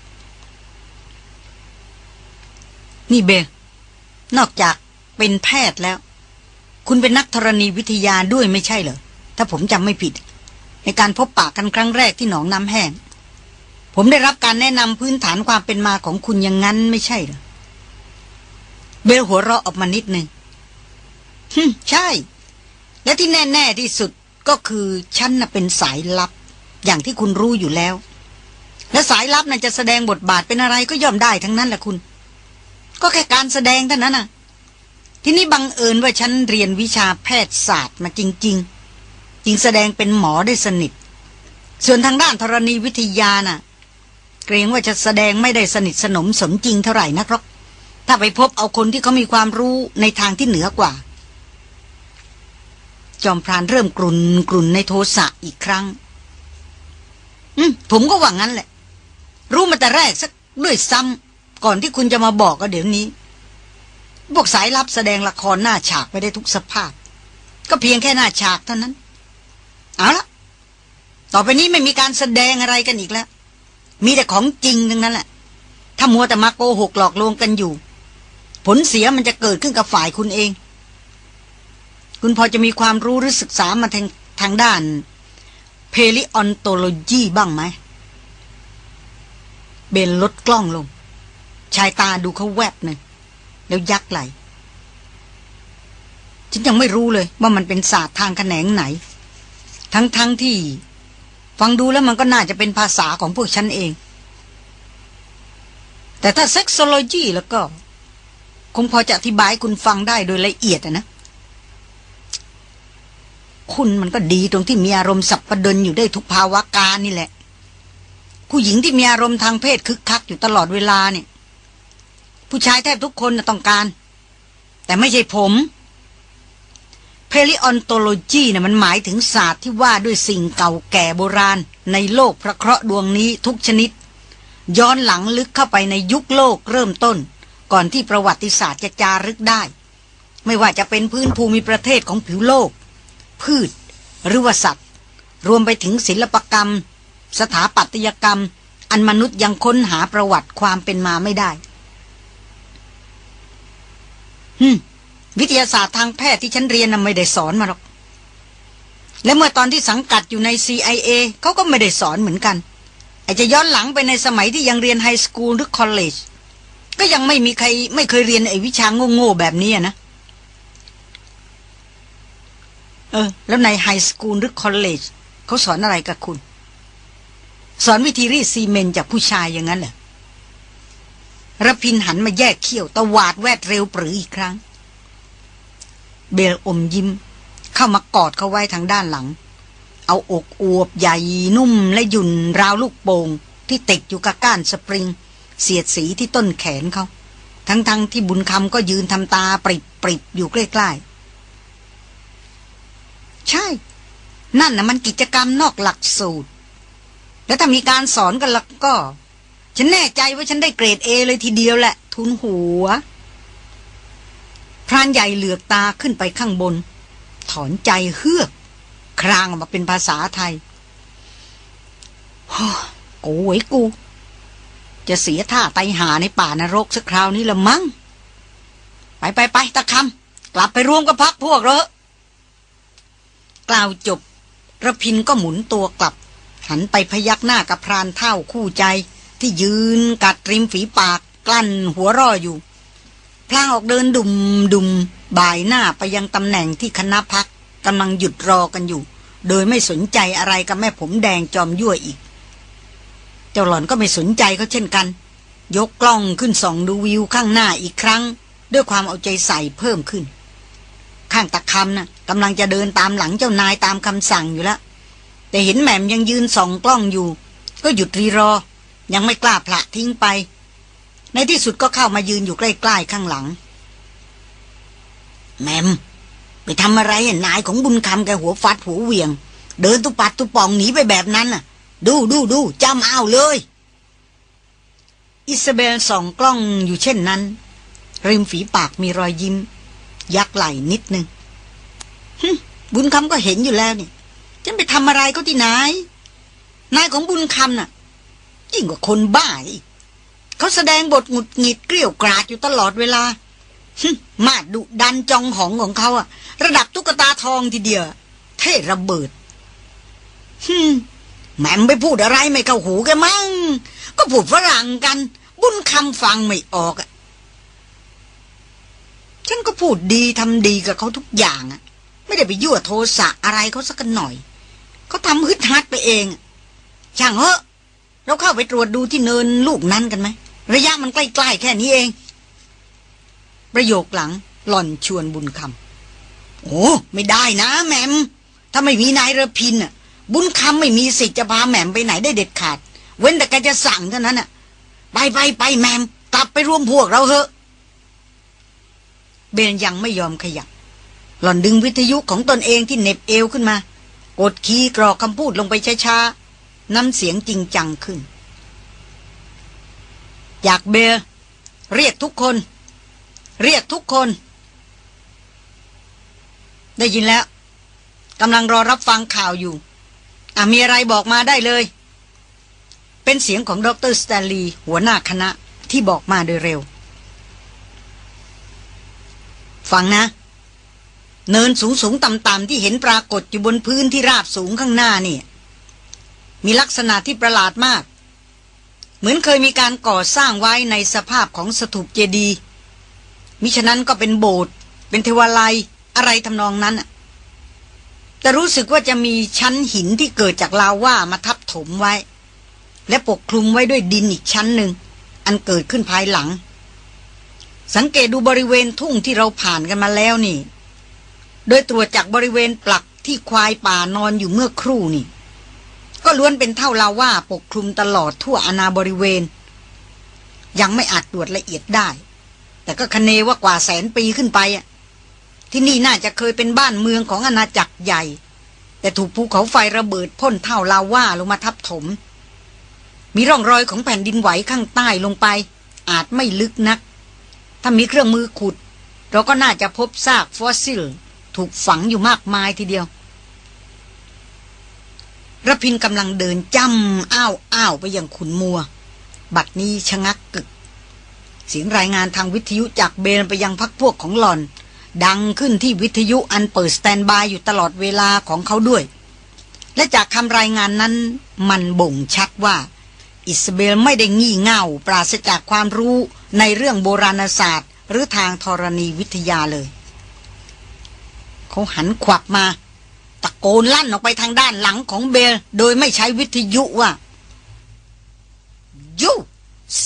Speaker 1: นี่เบลนอกจากเป็นแพทย์แล้ว คุณเป็นนักธรณีวิทยาด้วยไม่ใช่เหรอ ถ้าผมจำไม่ผิด ในการพบปะกันครั้งแรกที่หนองน้ำแห้ง ผมได้รับการแนะนำพื้นฐานความเป็นมาของคุณอย่างนั้นไม่ใช่เหรอ เบลหัวเราะออกมานิดนึงฮึใช่ และที่แน่ ๆ ที่สุดก็คือฉันน่ะเป็นสายลับ อย่างที่คุณรู้อยู่แล้ว และสายลับนั้นจะแสดงบทบาทเป็นอะไรก็ย่อมได้ทั้งนั้นแหละคุณ ก็แค่การแสดงเท่านั้นน่ะ ทีนี้บังเอิญว่าฉันเรียนวิชาแพทยศาสตร์มาจริง ๆจึงแสดงเป็นหมอได้สนิท ส่วนทางด้านธรณีวิทยาน่ะ เกรงว่าจะแสดงไม่ได้สนิทสนมสมจริงเท่าไหร่นักหรอกถ้าไปพบเอาคนที่เขามีความรู้ในทางที่เหนือกว่า จอมพรานเริ่มกรุนกรุนในโทสะอีกครั้ง อืมผมก็หวังงั้นแหละ รู้มาแต่แรกสักด้วยซ้ำ ก่อนที่คุณจะมาบอกก็เดี๋ยวนี้พวกสายลับแสดงละครหน้าฉากไปได้ทุกสภาพ ก็เพียงแค่หน้าฉากเท่านั้น เอาละต่อไปนี้ไม่มีการแสดงอะไรกันอีกแล้ว มีแต่ของจริงทั้งนั้นแหละ ถ้ามัวแต่มาโกหกหลอกลวงกันอยู่ ผลเสียมันจะเกิดขึ้นกับฝ่ายคุณเอง คุณพอจะมีความรู้หรือศึกษามาทางทางด้านเพลิออนโตโลจีบ้างไหม เบลลดกล้องลง ชายตาดูเขาแวบหนึ่งแล้วยักไหล่ ฉันยังไม่รู้เลยว่ามันเป็นศาสตร์ทางแขนงไหน ทั้งๆที่ ฟังดูแล้วมันก็น่าจะเป็นภาษาของพวกฉันเอง แต่ถ้า sexology แล้วก็ คงพอจะอธิบายคุณฟังได้โดยละเอียดนะ คุณมันก็ดีตรงที่มีอารมณ์สับประดนอยู่ได้ทุกภาวะการนี่แหละผู้หญิงที่มีอารมณ์ทางเพศคึกคักอยู่ตลอดเวลาเนี่ย ผู้ชายแทบทุกคนต้องการ แต่ไม่ใช่ผมเพลิออนโตโลจีนะ่ะมันหมายถึงศาสตร์ที่ว่าด้วยสิ่งเก่าแก่โบราณ ในโลกพระเคราะห์ดวงนี้ทุกชนิด ย้อนหลังลึกเข้าไปในยุคโลกเริ่มต้น ก่อนที่ประวัติศาสตร์จะจารึกได้ ไม่ว่าจะเป็นพื้นภูมิประเทศของผิวโลก พืช หรือว่าสัตว์ รวมไปถึงศิลปกรรม สถาปัตยกรรม อันมนุษย์ยังค้นหาประวัติความเป็นมาไม่ได้ วิทยาศาสตร์ทางแพทย์ที่ฉันเรียนน่ะไม่ได้สอนมาหรอก และเมื่อตอนที่สังกัดอยู่ใน CIA เขาก็ไม่ได้สอนเหมือนกันอาจจะย้อนหลังไปในสมัยที่ยังเรียนไฮสคูลหรือคอลเลจก็ยังไม่มีใครไม่เคยเรียนไอ้วิชาโง่ๆแบบนี้นะเออ แล้วใน high school หรือ college เขาสอนอะไรกับคุณ สอนวิธีรีด semen จากผู้ชายอย่างนั้นเหรอ ระพินหันมาแยกเขี้ยวตวาดแว้ดเร็วปรื๋ออีกครั้ง เบลอมยิ้ม เข้ามากอดเขาไว้ทางด้านหลัง เอาอกอวบใหญ่นุ่มและหยุ่นราวลูกโป่งที่ติดอยู่กับก้านสปริง เสียดสีที่ต้นแขนเขา ทั้งๆที่บุญคำก็ยืนทำตาปริบปริบอยู่ใกล้ๆ ใช่ นั่นนะมันกิจกรรมนอกหลักสูตร แล้วถ้ามีการสอนกันแล้วก็ ฉันแน่ใจว่าฉันได้เกรดเอเลยทีเดียวแหละ ทุนหัว พรานใหญ่เหลือกตาขึ้นไปข้างบน ถอนใจเฮือก ครางออกมาเป็นภาษาไทยโอ้ยกู จะเสียท่าไตหาในป่านรกสักคราวนี้ละมั้ง ไปไปไปตะคำกลับไปรวมกับพักพวกเรากล่าวจบระพินก็หมุนตัวกลับ หันไปพยักหน้ากับพรานเท่าคู่ใจ ที่ยืนกัดริมฝีปากกลั้นหัวร่ออยู่ พลางออกเดินดุมดุมบ่ายหน้าไปยังตำแหน่งที่คณะพักกำลังหยุดรอกันอยู่ โดยไม่สนใจอะไรกับแม่ผมแดงจอมยั่วอีก เจ้าหล่อนก็ไม่สนใจเขาเช่นกัน ยกกล้องขึ้นส่องดูวิวข้างหน้าอีกครั้ง ด้วยความเอาใจใส่เพิ่มขึ้น ข้างตะคำนะ่ะกำลังจะเดินตามหลังเจ้านายตามคำสั่งอยู่แล้วแต่เห็นแหม่มยังยืนส่องกล้องอยู่ ก็หยุดรีรอ ยังไม่กล้าพละทิ้งไป ในที่สุดก็เข้ามายืนอยู่ใกล้ๆข้างหลัง แมม ไปทำอะไรนายของบุญคำแกหัวฟัดหัวเวียง เดินตุปัดตุป่องหนีไปแบบนั้นน่ะ ดูดูดูจำเอาเลย อิซาเบลส่องกล้องอยู่เช่นนั้น ริมฝีปากมีรอยยิ้ม ยักไหล่นิดนึงบุญคำก็เห็นอยู่แล้วนี่จะไปทำอะไรก็ที่ไหนนายของบุญคำน่ะ ยิ่งกว่าคนบ้าอีกเขาแสดงบทหงุดหงิดเกลี้ยวกราดอยู่ตลอดเวลามาดุดันจองหองของเขาอะระดับตุ๊กตาทองทีเดียว เท่ระเบิดฮึแหม่มไปพูดอะไรไม่เข้าหูแกมั้งก็พูดฝรั่งกัน บุญคำฟังไม่ออกอะฉันก็พูดดีทำดีกับเขาทุกอย่างอะไม่ได้ไปยั่วโทสะอะไรเขาสักหน่อยเขาทำฮึดฮัดไปเองช่างเหอะ เราเข้าไปตรวจดูที่เนินลูกนั้นกันไหม ระยะมันใกล้ๆแค่นี้เอง ประโยคหลังหล่อนชวนบุญคำโอ้ไม่ได้นะแหมม ถ้าไม่มีนายระพินอะ บุญคำไม่มีสิทธิ์จะพาแหมมไปไหนได้เด็ดขาด เว้นแต่แกจะสั่งเท่านั้นอะ ไปไปไปแหมม กลับไปร่วมพวกเราเถอะ เบนยังไม่ยอมขยับ หล่อนดึงวิทยุของตนเองที่เน็บเอวขึ้นมา กดคีย์กรอกคำพูดลงไปช้าๆ น้ำเสียงจริงจังขึ้น จากเบลเรียกทุกคน เรียกทุกคน ได้ยินแล้วกำลังรอรับฟังข่าวอยู่อะมีอะไรบอกมาได้เลย เป็นเสียงของดรสแตนลีย์หัวหน้าคณะที่บอกมาโดยเร็ว ฟังนะ เนินสูงสูงต่ำต่ำที่เห็นปรากฏอยู่บนพื้นที่ราบสูงข้างหน้านี่ มีลักษณะที่ประหลาดมาก เหมือนเคยมีการก่อสร้างไว้ในสภาพของสถูปเจดีย์มิฉะนั้นก็เป็นโบสถ์เป็นเทวาลัยอะไรทำนองนั้นแต่รู้สึกว่าจะมีชั้นหินที่เกิดจากลาว่ามาทับถมไว้ และปกคลุมไว้ด้วยดินอีกชั้นหนึ่ง อันเกิดขึ้นภายหลัง สังเกตดูบริเวณทุ่งที่เราผ่านกันมาแล้วนี่ โดยตรวจจากบริเวณปลักที่ควายป่านอนอยู่เมื่อครู่นี่ ก็ล้วนเป็นเท่าลาว่าปกคลุมตลอดทั่วอาณาบริเวณ ยังไม่อาจตรวจละเอียดได้ แต่ก็คเนว่ากว่าแสนปีขึ้นไปที่นี่น่าจะเคยเป็นบ้านเมืองของอาณาจักรใหญ่ แต่ถูกภูเขาไฟระเบิดพ่นเท่าลาว่าลงมาทับถม มีร่องรอยของแผ่นดินไหวข้างใต้ลงไป อาจไม่ลึกนัก ถ้ามีเครื่องมือขุด เราก็น่าจะพบซากฟอสซิล ถูกฝังอยู่มากมายทีเดียว รพินกำลังเดินจ้ำอ้าวอ้าวไปอย่างขุนมัว บัดนี้ชะงักกึก เสียงรายงานทางวิทยุจากเบนไปยังพักพวกของหลอน ดังขึ้นที่วิทยุอันเปิดสแตนบายอยู่ตลอดเวลาของเขาด้วย และจากคำรายงานนั้นมันบ่งชัดว่า อิสเบลไม่ได้งี่เง่า ปราศจากความรู้ในเรื่องโบราณศาสตร์ หรือทางธรณีวิทยาเลย เขาหันขวับมา ตะโกนลั่นออกไปทางด้านหลังของเบล โดยไม่ใช้วิทยุว่า You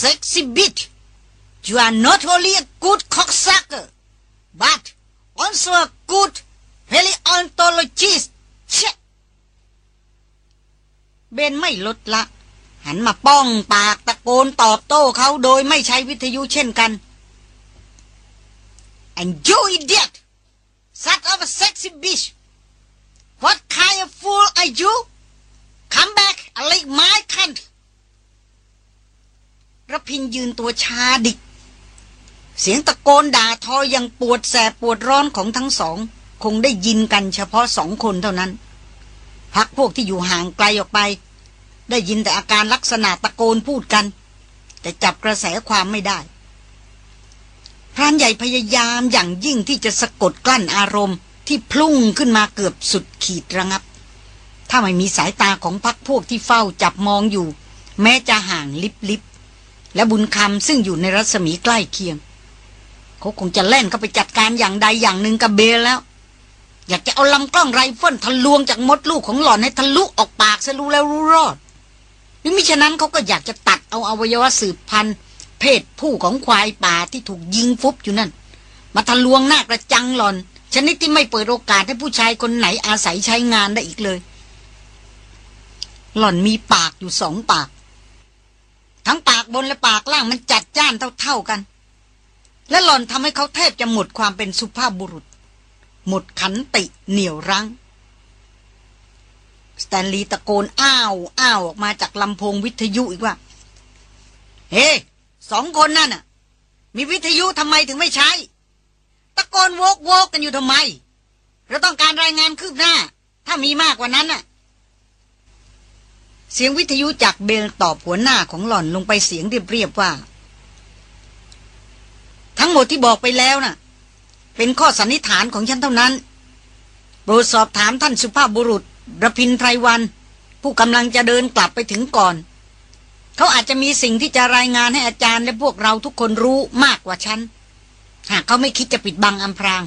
Speaker 1: sexy bitch you are not only a good cocksucker but also a good paleontologist เบนไม่ลดละ หันมาป้องปากตะโกนตอบโต้เขาโดยไม่ใช้วิทยุเช่นกัน and you idiot son of a sexy bitch what kind of fool are you come back and lick my cunt ระพินยืนตัวชาดิก เสียงตะโกนด่าทออย่างปวดแสบปวดร้อนของทั้งสอง คงได้ยินกันเฉพาะสองคนเท่านั้น พักพวกที่อยู่ห่างไกลออกไป ได้ยินแต่อาการลักษณะตะโกนพูดกัน แต่จับกระแสความไม่ได้พรานใหญ่พยายามอย่างยิ่งที่จะสะกดกลั้นอารมณ์ ที่พุ่งขึ้นมาเกือบสุดขีดระงับ ถ้าไม่มีสายตาของพักพวกที่เฝ้าจับมองอยู่ แม้จะห่างลิบลิบและบุญคำซึ่งอยู่ในรัศมีใกล้เคียง เขาคงจะเล่นก็ไปจัดการอย่างใดอย่างหนึ่งกับเบลแล้ว อยากจะเอาลำกล้องไรเฟิลทะลวงจากมดลูกของหล่อนให้ทะลุออกปากซะรู้แล้วรู้รอดหรือมิฉะนั้นเขาก็อยากจะตัดเอาอวัยวะสืบพันธุ์ เพศผู้ของควายป่าที่ถูกยิงฟุบอยู่นั่น มาทะลวงหน้ากระจังหล่อน ชนิดที่ไม่เปิดโอกาสให้ผู้ชายคนไหนอาศัยใช้งานได้อีกเลย หล่อนมีปากอยู่สองปาก ทั้งปากบนและปากล่างมันจัดจ้านเท่าๆกัน และหล่อนทำให้เขาแทบจะหมดความเป็นสุภาพบุรุษ หมดขันติเหนี่ยวรั้งสแตนลีย์ตะโกนอ้าวอ้าวออกมาจากลำโพงวิทยุอีกว่า เฮ้สองคนนั่นน่ะ มีวิทยุทำไมถึงไม่ใช้ ตะโกนโวกโวกกันอยู่ทำไม เราต้องการรายงานคืบหน้า ถ้ามีมากกว่านั้นน่ะ เสียงวิทยุจากเบลตอบหัวหน้าของหล่อนลงไปเสียงเรียบๆว่า ทั้งหมดที่บอกไปแล้วน่ะ เป็นข้อสันนิษฐานของฉันเท่านั้น โปรดสอบถามท่านสุภาพบุรุษรพินไพรวัน ผู้กำลังจะเดินกลับไปถึงก่อน เขาอาจจะมีสิ่งที่จะรายงานให้อาจารย์และพวกเราทุกคนรู้มากกว่าฉัน หากเขาไม่คิดจะปิดบังอำพราง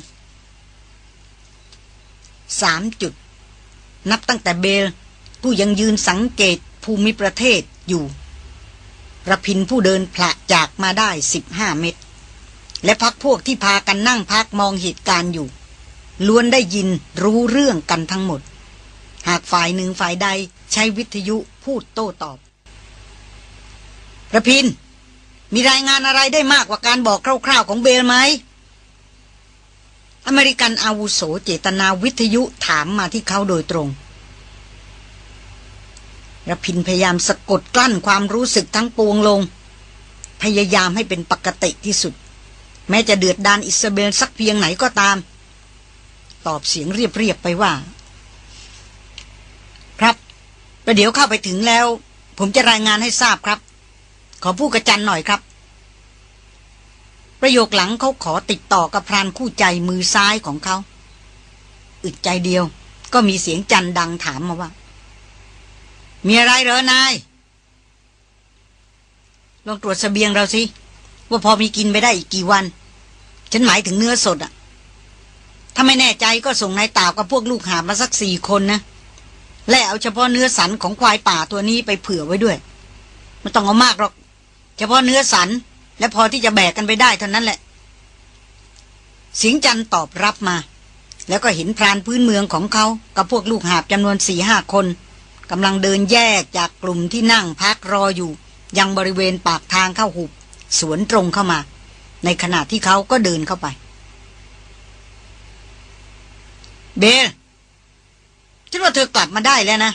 Speaker 1: สามจุด นับตั้งแต่เบล ผู้ยังยืนสังเกตภูมิประเทศอยู่ระพินผู้เดินผละจากมาได้สิบห้าเมตร และพักพวกที่พากันนั่งพักมองเหตุการณ์อยู่ ล้วนได้ยินรู้เรื่องกันทั้งหมด หากฝ่ายหนึ่งฝ่ายใดใช้วิทยุพูดโต้ตอบระพิน มีรายงานอะไรได้มากกว่าการบอกคร่าวๆของเบลไหม อเมริกันอาวุโสเจตนาวิทยุถามมาที่เขาโดยตรงระพินพยายามสะกดกลั้นความรู้สึกทั้งปวงลง พยายามให้เป็นปกติที่สุด แม้จะเดือดดานอิสเบลสักเพียงไหนก็ตาม ตอบเสียงเรียบๆไปว่า ครับประเดี๋ยวเข้าไปถึงแล้ว ผมจะรายงานให้ทราบครับ ขอพูดกระจันหน่อยครับ ประโยคหลังเขาขอติดต่อกับพรานคู่ใจมือซ้ายของเขา อึดใจเดียว ก็มีเสียงจันดังถามมาว่า มีอะไรเหรอนาย ลองตรวจสเสบียงเราสิ ว่าพอมีกินไปได้อีกกี่วัน ฉันหมายถึงเนื้อสดอะถ้าไม่แน่ใจก็ส่งนายตาบกับพวกลูกหามาสักสี่คนนะ และเอาเฉพาะเนื้อสันของควายป่าตัวนี้ไปเผื่อไว้ด้วยไม่ต้องเอามากหรอก เฉพาะเนื้อสัน และพอที่จะแบกกันไปได้เท่านั้นแหละสียงจันตอบรับมา แล้วก็เห็นพรานพื้นเมืองของเขา กับพวกลูกหาบจำนวนสี่ห้าคนกำลังเดินแยกจากกลุ่มที่นั่งพักรออยู่ ยังบริเวณปากทางเข้าหุบ สวนตรงเข้ามา ในขณะที่เขาก็เดินเข้าไป เบลฉันว่าเธอกลับมาได้แล้วนะ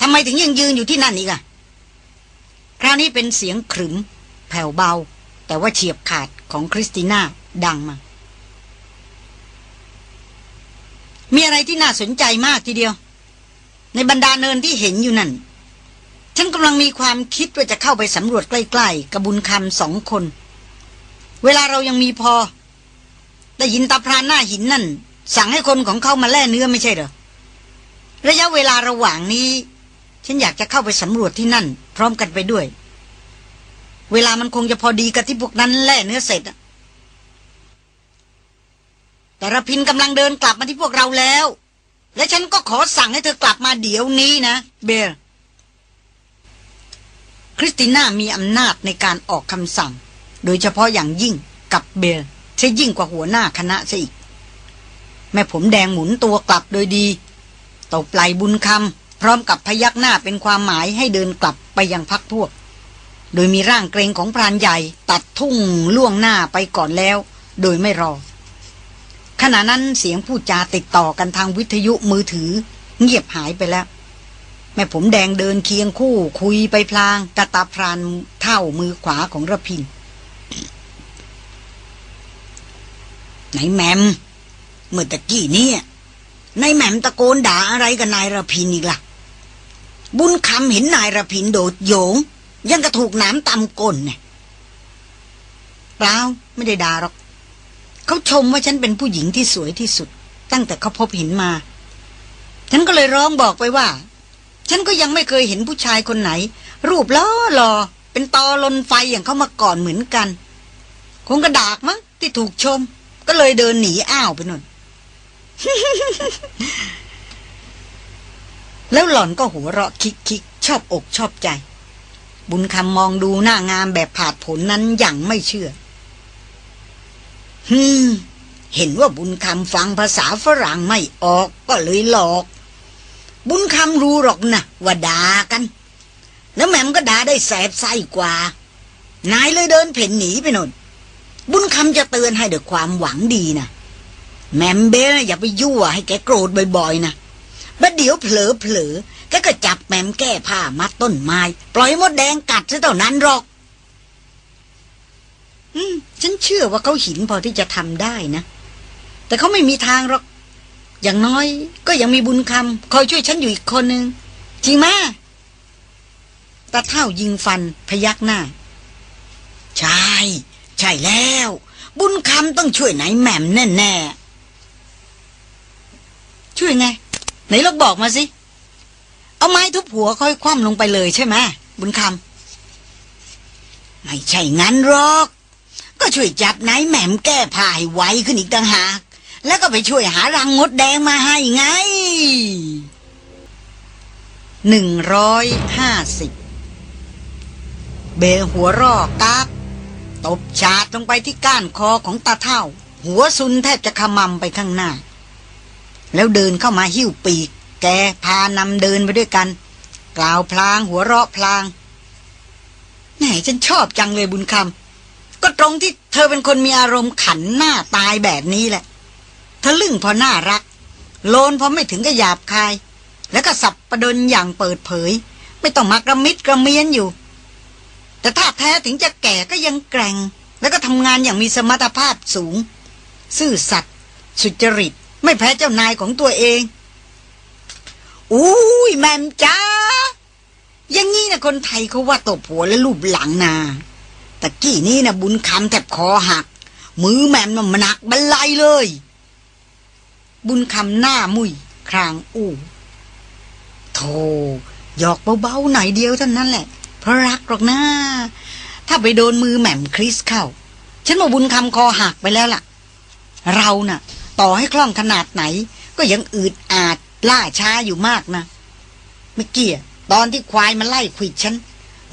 Speaker 1: ทำไมถึงยังยืนอยู่ที่นั่นอีกอะ คราวนี้เป็นเสียงขรึม แผ่วเบา แต่ว่าเฉียบขาดของคริสติน่าดังมา มีอะไรที่น่าสนใจมากทีเดียว ในบรรดาเนินที่เห็นอยู่นั่น ฉันกำลังมีความคิดว่าจะเข้าไปสำรวจใกล้ๆกับบุญคำสองคน เวลาเรายังมีพอ ได้ยินตาพรานหน้าหินนั่น สั่งให้คนของเขามาแล่เนื้อไม่ใช่เหรอระยะเวลาระหว่างนี้ ฉันอยากจะเข้าไปสำรวจที่นั่น พร้อมกันไปด้วย เวลามันคงจะพอดีกับที่พวกนั้นแล่เนื้อเสร็จอะแต่ระพินกำลังเดินกลับมาที่พวกเราแล้ว และฉันก็ขอสั่งให้เธอกลับมาเดี๋ยวนี้นะ เบลคริสติน่ามีอำนาจในการออกคำสั่ง โดยเฉพาะอย่างยิ่งกับเบลใช่ยิ่งกว่าหัวหน้าคณะซะอีก แม่ผมแดงหมุนตัวกลับโดยดีตบไหลบุญคำ พร้อมกับพยักหน้าเป็นความหมายให้เดินกลับไปยังพักพวก โดยมีร่างเกรงของพรานใหญ่ ตัดทุ่งล่วงหน้าไปก่อนแล้ว โดยไม่รอ ขณะนั้นเสียงพูดจาติดต่อกันทางวิทยุมือถือ เงียบหายไปแล้ว แม่ผมแดงเดินเคียงคู่ คุยไปพลางกระตาพรานเท่ามือขวาของระพินไหนแมมเมื่อตะกี้นี่นายแหม่มตะโกนด่าอะไรกับนายระพินอีกละ่ะ บุญคำเห็นนายระพินโดดโยง ยังกระถูกน้ำตำก้นเนี่ยเปล่าไม่ได้ด่าหรอก เขาชมว่าฉันเป็นผู้หญิงที่สวยที่สุด ตั้งแต่เขาพบเห็นมา ฉันก็เลยร้องบอกไปว่า ฉันก็ยังไม่เคยเห็นผู้ชายคนไหน รูปล้อหลอเป็นเป็นตอลนไฟอย่างเขามาก่อนเหมือนกัน คงกระดากมั้งที่ถูกชม ก็เลยเดินหนีอ้าวไปนน แล้วหล่อนก็หัวเราะคิกคิกชอบอกชอบใจ บุญคำมองดูหน้างามแบบผาดผลนั้นอย่างไม่เชื่อฮึมเห็นว่าบุญคำฟังภาษาฝรั่งไม่ออกก็เลยหลอก บุญคำรู้หรอกนะว่าด่ากัน แล้วแม่มก็ด่าได้แสบไส้กว่า นายเลยเดินเพ่นหนีไปนนบุญคำจะเตือนให้ด้วยความหวังดีนะแม่มเบ้อย่าไปยั่วให้แกโกรธบ่อยๆนะ บัดเดี๋ยวเผลอเผลอแกก็จับแหม่มแก้ผ้ามัดต้นไม้ ปล่อยมดแดงกัดซะเท่านั้นหรอก อืม ฉันเชื่อว่าเขาหินพอที่จะทำได้นะ แต่เขาไม่มีทางหรอก อย่างน้อยก็ยังมีบุญคำคอยช่วยฉันอยู่อีกคนนึง จริงไหมตาเท่ายิงฟันพยักหน้า ใช่ ใช่แล้ว บุญคำต้องช่วยไหนแหม่มแน่ๆช่วยไง ไหนลองบอกมาสิ เอาไม้ทุบหัวค่อยคว่ำลงไปเลยใช่ไหมบุญคำไม่ใช่งั้นหรอก ก็ช่วยจับนายแหม่มแก้ผ้าให้ไวขึ้นอีกต่างหาก แล้วก็ไปช่วยหารังมดแดงมาให้ไงหนึ่งร้อยห้าสิบเบหัวรอกกากตบชาดลงไปที่ก้านคอของตาเท่า หัวซุนแทบจะขมำไปข้างหน้า แล้วเดินเข้ามาหิ้วปีก แกพานำเดินไปด้วยกัน กล่าวพลางหัวเราะพลางแหมฉันชอบจังเลยบุญคำก็ตรงที่เธอเป็นคนมีอารมณ์ขันหน้าตายแบบนี้แหละทะลึ่งพอน่ารัก โลนพอไม่ถึงก็หยาบคาย แล้วก็สับประดนอย่างเปิดเผย ไม่ต้องมากระมิดกระเมียนอยู่ แต่ถ้าแท้ถึงจะแก่ก็ยังแกร่ง แล้วก็ทำงานอย่างมีสมรรถภาพสูง ซื่อสัตย์สุจริต ไม่แพ้เจ้านายของตัวเอง อุ้ยแมมจ้าอย่างนี้นะคนไทยเขาว่าตบหัวและรูปหลังนาตะกี้นี้นะบุญคำแทบคอหัก มือแมมน่ะมันหนักบันไลเลย บุญคำหน้ามุยครางอู้โธ่หยอกเบาๆหน่อยเดียวเท่านั้นแหละ เพราะรักหรอกนะถ้าไปโดนมือแหม่มคริสเข้า ฉันว่าบุญคำคอหักไปแล้วล่ะ เราน่ะ ต่อให้คล่องขนาดไหน ก็ยังอืดอาดล่าช้าอยู่มากนะเมื่อกี้ตอนที่ควายมันไล่ขวิดฉัน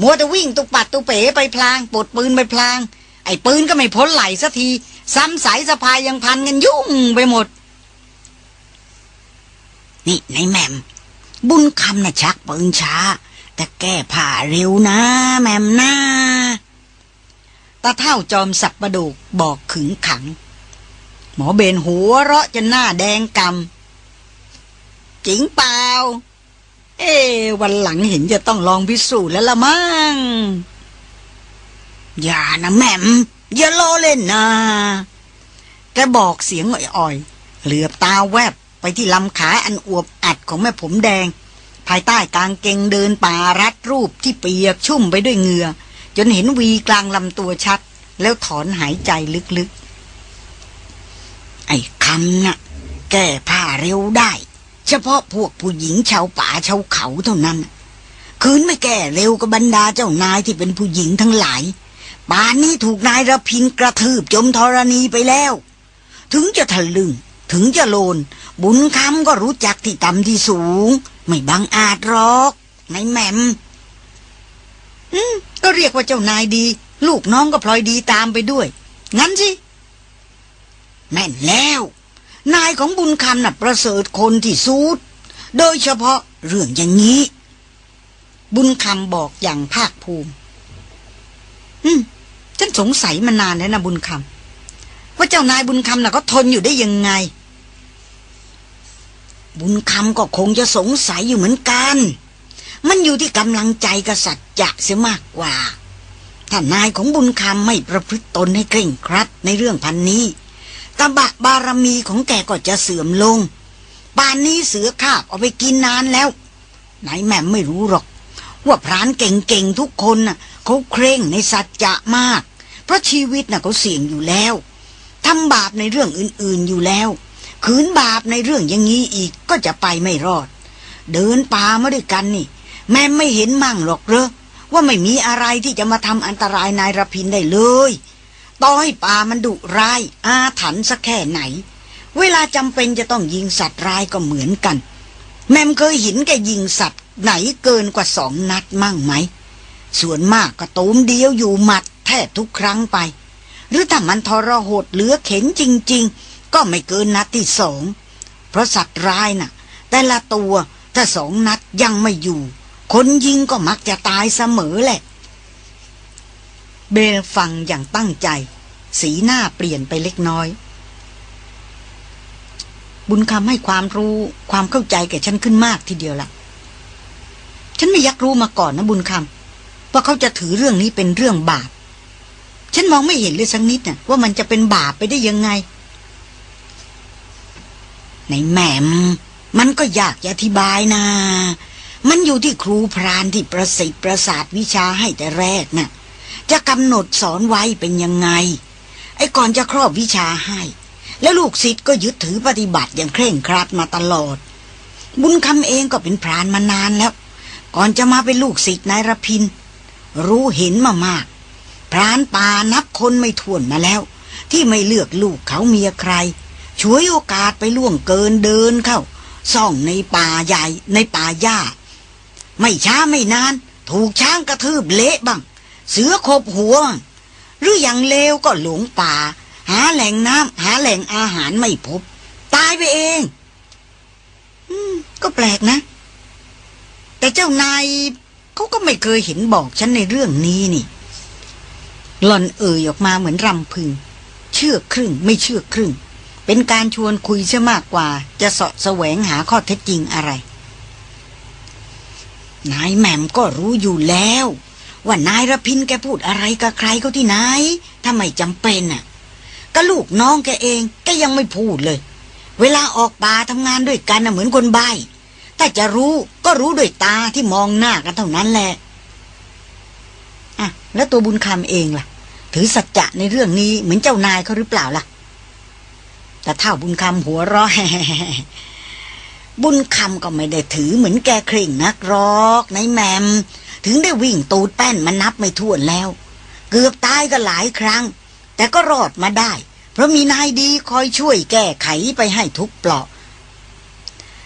Speaker 1: มัวแต่วิ่งตุปัดตุเป๋ไปพลางปลดปืนไปพลาง ไอ้ปืนก็ไม่พ้นไหลสักที ซ้ำสายสะพายยังพันกันยุ่งไปหมด นี่นายแมม บุญคำน่ะชักปืนช้า แต่แก้ผ้าเร็วนะ แมมนะตาเท่าจอมสับประดูกบอกขึงขัง หมอเบนหัวเราะจนหน้าแดงกำจริงเปล่า เอ วันหลังเห็นจะต้องลองพิสูจน์แล้วละมั้งอย่านะแหม่มอย่าล้อเล่นนะแกบอกเสียงอ่อยๆ เหลือบตาแวบไปที่ลำขาอันอวบอัดของแม่ผมแดง ภายใต้กางเกงเดินป่ารัดรูปที่เปียกชุ่มไปด้วยเหงื่อจนเห็นวีกลางลำตัวชัด แล้วถอนหายใจลึกๆ ไอ้คำนะ่ะ แก้ผ้าเร็วได้ เฉพาะพวกผู้หญิงชาวป่าชาวเขาเท่านั้น คืนไม่แก้เร็วกับบรรดาเจ้านายที่เป็นผู้หญิงทั้งหลายป่านนี้ถูกนายระพินกระทืบจมธรณีไปแล้ว ถึงจะทะลึงถึงจะโลน บุญคำก็รู้จักที่ต่ำที่สูง ไม่บังอาจหรอกนายแหม่มอืมก็เรียกว่าเจ้านายดี ลูกน้องก็พลอยดีตามไปด้วย งั้นสิ แม่นแล้ว นายของบุญคำน่ะประเสริฐคนที่สุดโดยเฉพาะเรื่องอย่างนี้ บุญคำบอกอย่างภาคภูมิ อืม ฉันสงสัยมานานแล้วนะบุญคำว่าเจ้านายบุญคำน่ะก็ทนอยู่ได้ยังไง บุญคำก็คงจะสงสัยอยู่เหมือนกัน มันอยู่ที่กำลังใจกษัตริย์จะเสียมากกว่าถ้านายของบุญคำไม่ประพฤติตนให้เคร่งครัดในเรื่องพันนี้ ตบะบารมีของแกก็จะเสื่อมลงป่านนี้เสือคาบเอาไปกินนานแล้วนายแม่ไม่รู้หรอก ว่าพรานเก่งๆทุกคนน่ะเขาเคร่งในสัจจะมาก เพราะชีวิตน่ะเขาเสี่ยงอยู่แล้วทำบาปในเรื่องอื่นๆอยู่แล้วขืนบาปในเรื่องอย่างนี้อีกก็จะไปไม่รอด เดินป่ามาด้วยกันนี่ แม่ไม่เห็นมั่งหรอกเหรอว่าไม่มีอะไรที่จะมาทำอันตรายนายรพินได้เลย ต่อให้ป่ามันดุร้าย อาถรรพ์สักแค่ไหน เวลาจำเป็นจะต้องยิงสัตว์ร้ายก็เหมือนกัน แม่มเคยเห็นแกยิงสัตว์ ไหนเกินกว่าสองนัดมั่งไหม ส่วนมากก็ตูมเดียวอยู่หมัดแทบทุกครั้งไป หรือถ้ามันทรหดเหลือเข็นจริง ๆ ก็ไม่เกินนัดที่สอง เพราะสัตว์ร้ายน่ะ แต่ละตัวถ้าสองนัดยังไม่อยู่ คนยิงก็มักจะตายเสมอแหละเบลฟังอย่างตั้งใจ สีหน้าเปลี่ยนไปเล็กน้อย บุญคำให้ความรู้ความเข้าใจแก่ฉันขึ้นมากทีเดียวละ่ะ ฉันไม่ยักรู้มาก่อนนะบุญคำว่าเขาจะถือเรื่องนี้เป็นเรื่องบาป ฉันมองไม่เห็นเลยสักนิดน่ะว่ามันจะเป็นบาปไปได้ยังไง ในแหม่มมันก็ยากจะอธิบายนะ มันอยู่ที่ครูพรานที่ประสิทธิ์ประสาทวิชาให้แต่แรกนะ่ะจะกำหนดสอนไว้เป็นยังไง ไอ้ก่อนจะครอบวิชาให้ แล้วลูกศิษย์ก็ยึดถือปฏิบัติอย่างเคร่งครัดมาตลอด บุญคำเองก็เป็นพรานมานานแล้ว ก่อนจะมาเป็นลูกศิษย์นายรพิน รู้เห็นมามาก พรานป่านับคนไม่ถ้วนมาแล้ว ที่ไม่เลือกลูกเขาเมียใครช่วยโอกาสไปล่วงเกินเดินเข้าซ่องในป่าใหญ่ในป่าหญ้า ไม่ช้าไม่นาน ถูกช้างกระทืบเละบ้าง เสือขบหัวบ้าง หรืออย่างเลวก็หลงป่า หาแหล่งน้ำหาแหล่งอาหารไม่พบ ตายไปเอง อืม ก็แปลกนะ แต่เจ้านายเขาก็ไม่เคยเห็นบอกฉันในเรื่องนี้นี่ หล่อนเอ่ยออกมาเหมือนรำพึง เชื่อครึ่งไม่เชื่อครึ่ง เป็นการชวนคุยเชื่อมากกว่า จะเสาะแสวงหาข้อเท็จจริงอะไรนายแหม่มก็รู้อยู่แล้ว ว่านายระพินแกพูดอะไรกับใครเขาที่ไหนถ้าไม่จำเป็นน่ะก็ลูกน้องแกเองแกยังไม่พูดเลย เวลาออกป่าทำงานด้วยกันน่ะเหมือนคนใบ้ถ้าจะรู้ก็รู้ด้วยตาที่มองหน้ากันเท่านั้นแหละอะแล้วตัวบุญคำเองล่ะ ถือสัจจะในเรื่องนี้เหมือนเจ้านายเขาหรือเปล่าล่ะ แต่เท่าบุญคำหัวเราะบุญคำก็ไม่ได้ถือเหมือนแกเคร่งนักรอกนายแมม ถึงได้วิ่งตูดแป้นมานับไม่ถ้วนแล้ว เกือบตายก็หลายครั้ง แต่ก็รอดมาได้ เพราะมีนายดีคอยช่วยแก้ไขไปให้ทุกเปลาะ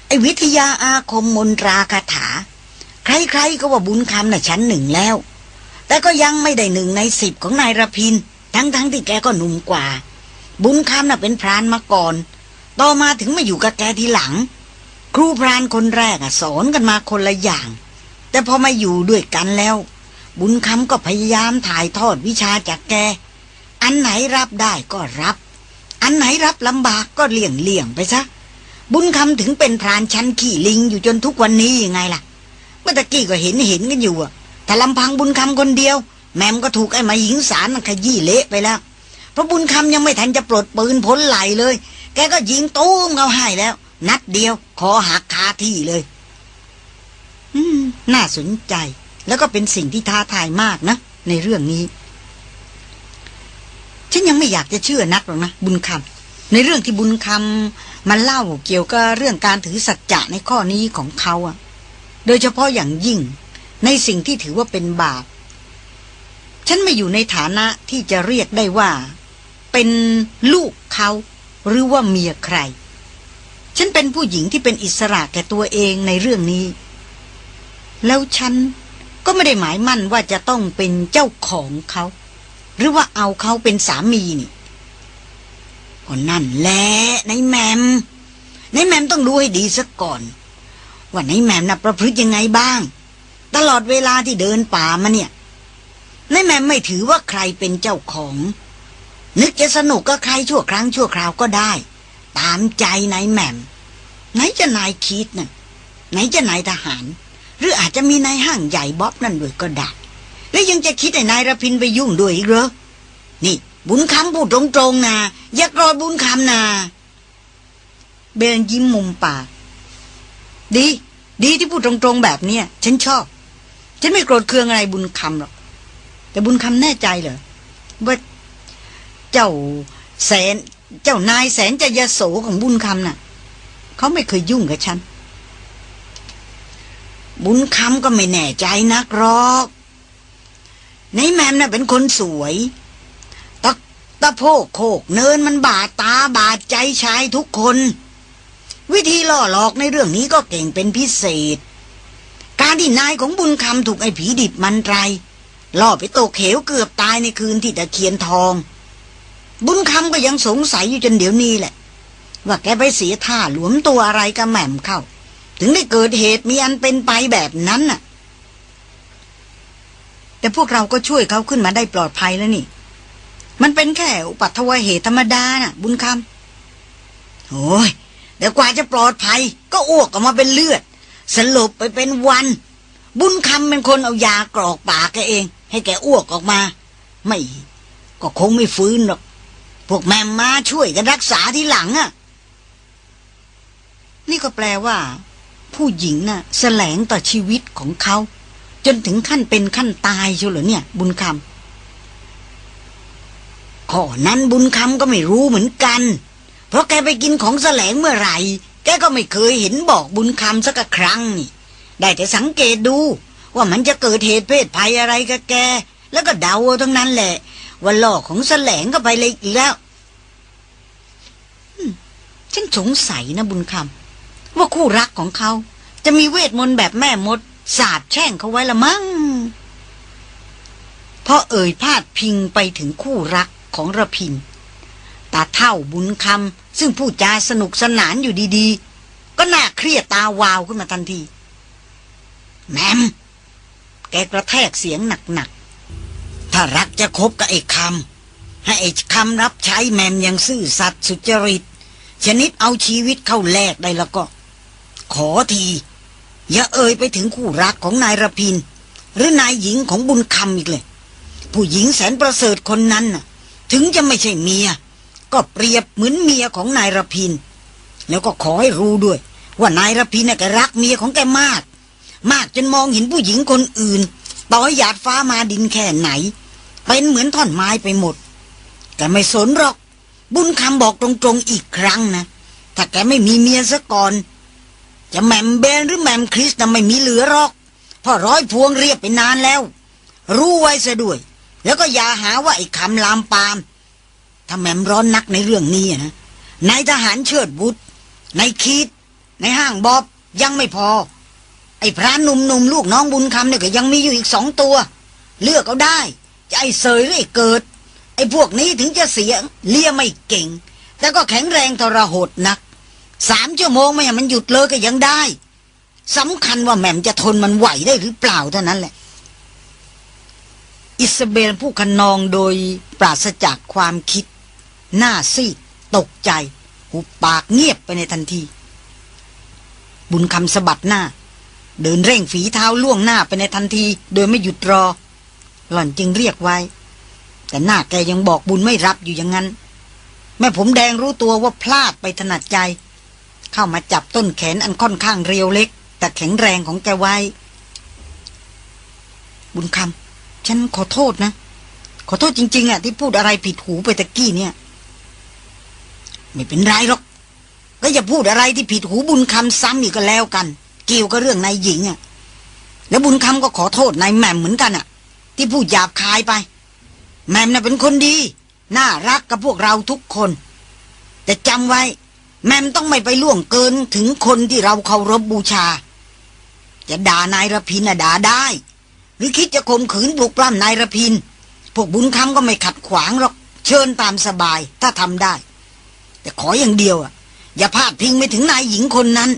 Speaker 1: ไอวิทยาอาคมมนตราคาถา ใครๆก็ว่าบุญคำน่ะชั้นหนึ่งแล้ว แต่ก็ยังไม่ได้หนึ่งในสิบของนายรพิน ทั้งๆทที่แกก็หนุ่มกว่า บุญคำน่ะเป็นพรานมาก่อน ต่อมาถึงมาอยู่กับแกทีหลัง ครูพรานคนแรกอะสอนกันมาคนละอย่าง แต่พอมาอยู่ด้วยกันแล้ว บุญคำก็พยายามถ่ายทอดวิชาจากแก อันไหนรับได้ก็รับ อันไหนรับลำบากก็เลี่ยงเลี่ยงไปซะ บุญคำถึงเป็นพรานชั้นขี่ลิงอยู่จนทุกวันนี้ยังไงล่ะ เมื่อตะกี้ก็เห็นเห็นกันอยู่อะถ้าลำพังบุญคำคนเดียว แมมก็ถูกไอ้มาหญิงสารมันขยี้เละไปแล้ว เพราะบุญคำยังไม่ทันจะปลดปืนพ้นไหลเลย แกก็ยิงตู้มเอาให้แล้ว นัดเดียวขอหักคาที่เลย น่าสนใจ แล้วก็เป็นสิ่งที่ท้าทายมากนะ ในเรื่องนี้ ฉันยังไม่อยากจะเชื่อนักหรอกนะ บุญคำในเรื่องที่บุญคำมันเล่าเกี่ยวกับเรื่องการถือสัจจะในข้อนี้ของเขาอะโดยเฉพาะอย่างยิ่ง ในสิ่งที่ถือว่าเป็นบาปฉันไม่อยู่ในฐานะที่จะเรียกได้ว่า เป็นลูกเขาหรือว่าเมียใคร ฉันเป็นผู้หญิงที่เป็นอิสระแก่ตัวเองในเรื่องนี้ แล้วฉันก็ไม่ได้หมายมั่นว่าจะต้องเป็นเจ้าของเขา หรือว่าเอาเขาเป็นสามีนี่ก็นั่นแหละนายแมมนายแมมต้องดูให้ดีซะก่อน ว่านายแมมน่ะประพฤติยังไงบ้าง ตลอดเวลาที่เดินป่ามาเนี่ยนายแมมไม่ถือว่าใครเป็นเจ้าของ นึกจะสนุกก็ใครชั่วครั้งชั่วคราวก็ได้ ตามใจนายแมมไหนจะนายคิดน่ะไหนจะนายทหาร หรืออาจจะมีนายห้างใหญ่บ๊อบนั่นด้วยก็ได้และยังจะคิดให้นายระพินไปยุ่งด้วยอีกเหรอ นี่ บุญคำพูดตรงๆนะอย่ากรอบุญคำนะเบนยิ้มมุมปาก ดี ดีที่พูดตรงๆแบบเนี้ยฉันชอบ ฉันไม่โกรธเคืองอะไรบุญคำหรอก แต่บุญคำแน่ใจเหรอว่าเจ้าแสน เจ้านายแสนจะยโสของบุญคำน่ะ เขาไม่เคยยุ่งกับฉัน บุญคำก็ไม่แน่ใจนักหรอกในแมมน่ะเป็นคนสวยตะตะโพกโคกเนินมันบาดตาบาดใจชายทุกคน วิธีล่อหลอกในเรื่องนี้ก็เก่งเป็นพิเศษ การที่นายของบุญคำถูกไอ้ผีดิบมันไรล่อไปตกเขวเกือบตายในคืนที่ตะเคียนทอง บุญคำก็ยังสงสัยอยู่จนเดี๋ยวนี้แหละ ว่าแกไปเสียท่าหลวมตัวอะไรกับแหม่มเข้า ถึงได้เกิดเหตุมีอันเป็นไปแบบนั้นน่ะ แต่พวกเราก็ช่วยเขาขึ้นมาได้ปลอดภัยแล้วนี่ มันเป็นแค่อุปัตวเหตุธรรมดาน่ะ บุญคำโอ้ยแต่กว่าจะปลอดภัย ก็อ้วกออกมาเป็นเลือด สลบไปเป็นวัน บุญคำเป็นคนเอายากรอกปากแกเอง ให้แกอ้วกออกมา ไม่ ก็คงไม่ฟื้นหรอกพวกแม่มาช่วยกันรักษาที่หลังอะ่ะ นี่ก็แปลว่า ผู้หญิงน่ะแสลงต่อชีวิตของเขา จนถึงขั้นเป็นขั้นตายเชียวเหรอเนี่ย บุญคำข้อนั้นบุญคำก็ไม่รู้เหมือนกัน เพราะแกไปกินของแสลงเมื่อไหร่ แกก็ไม่เคยเห็นบอกบุญคำสักครั้งนี่ได้แต่สังเกตดู ว่ามันจะเกิดเหตุเพศภัยอะไรกับแก แล้วก็เดาเอาทั้งนั้นแหละว่าหลอกของแสลงก็ไปเลยอีกแล้วฉันสงสัยนะบุญคำ ว่าคู่รักของเขา จะมีเวทมนต์แบบแม่มด สาดแช่งเขาไว้ละมั้งพอเอ่ยพาดพิงไปถึงคู่รักของระพินตาเท่าบุญคำซึ่งพูดจาสนุกสนานอยู่ดีๆ ก็น่าเครียดตาวาวขึ้นมาทันที แมม แกกระแทกเสียงหนักๆ ถ้ารักจะคบกับไอ้คำให้ไอ้คำรับใช้แมมย่างซื่อสัตย์สุจริต ชนิดเอาชีวิตเข้าแลกได้แล้วก็ ขอที อย่าเอ่ยไปถึงคู่รักของนายระพิน หรือนายหญิงของบุญคำอีกเลย ผู้หญิงแสนประเสริฐคนนั้นน่ะ ถึงจะไม่ใช่เมีย ก็เปรียบเหมือนเมียของนายระพิน แล้วก็ขอให้รู้ด้วย ว่านายระพินน่ะแกรักเมียของแกมาก มากจนมองเห็นผู้หญิงคนอื่น ต่อให้หยาดฟ้ามาดินแค่ไหน เป็นเหมือนท่อนไม้ไปหมด แต่ไม่สนหรอก บุญคำบอกตรงๆอีกครั้งนะถ้าแกไม่มีเมียซะก่อน จะแหม่มเบนหรือแหม่มคริสน่ะไม่มีเหลือหรอกพ่อร้อยพวงเรียบไปนานแล้ว รู้ไว้ซะด้วย แล้วก็อย่าหาว่าไอ้คำลามปามถ้าแหม่มร้อนนักในเรื่องนี้อะนะนายทหารเชิดบุตรนายคิดในห้างบอบยังไม่พอ ไอ้พระหนุ่มๆลูกน้องบุญคำเนี่ยก็ยังมีอยู่อีกสองตัว เลือกเอาได้จะไอ้เสยหรือไอ้เกิด ไอ้พวกนี้ถึงจะเสียงเลียไม่เก่ง แต่ก็แข็งแรงทรหดนัก สามชั่วโมงไม่ให้มันหยุดเลยก็ยังได้สำคัญว่าแหม่มจะทนมันไหวได้หรือเปล่าเท่านั้นแหละ อิสเบลผู้ขนองโดยปราศจากความคิด หน้าซีดตกใจ หุบปากเงียบไปในทันที บุญคำสะบัดหน้า เดินเร่งฝีเท้าล่วงหน้าไปในทันที โดยไม่หยุดรอ หล่อนจึงเรียกไว้ แต่หน้าแกยังบอกบุญไม่รับอยู่อย่างนั้น แม่ผมแดงรู้ตัวว่าพลาดไปถนัดใจ เข้ามาจับต้นแขนอันค่อนข้างเรียวเล็ก แต่แข็งแรงของแกไว้ บุญคำฉันขอโทษนะ ขอโทษจริงๆอะที่พูดอะไรผิดหูไปตะกี้เนี่ย ไม่เป็นไรหรอกก็อย่าพูดอะไรที่ผิดหูบุญคำซ้ำอีกก็แล้วกัน เกี่ยวกับเรื่องนายหญิงอะแล้วบุญคำก็ขอโทษนายแหม่มเหมือนกันอะ ที่พูดหยาบคายไป แหม่มน่ะเป็นคนดี น่ารักกับพวกเราทุกคน แต่จำไว้ แม่มต้องไม่ไปล่วงเกินถึงคนที่เราเคารพบบูชา จะด่านายระพิน่ะด่าได้ หรือคิดจะข่มขืนปลุกปล้ำนายระพิน พวกบุญคำก็ไม่ขัดขวางหรอก เชิญตามสบายถ้าทำได้ แต่ขออย่างเดียวอะ อย่าพลาดพิงไปถึงนายหญิงคนนั้น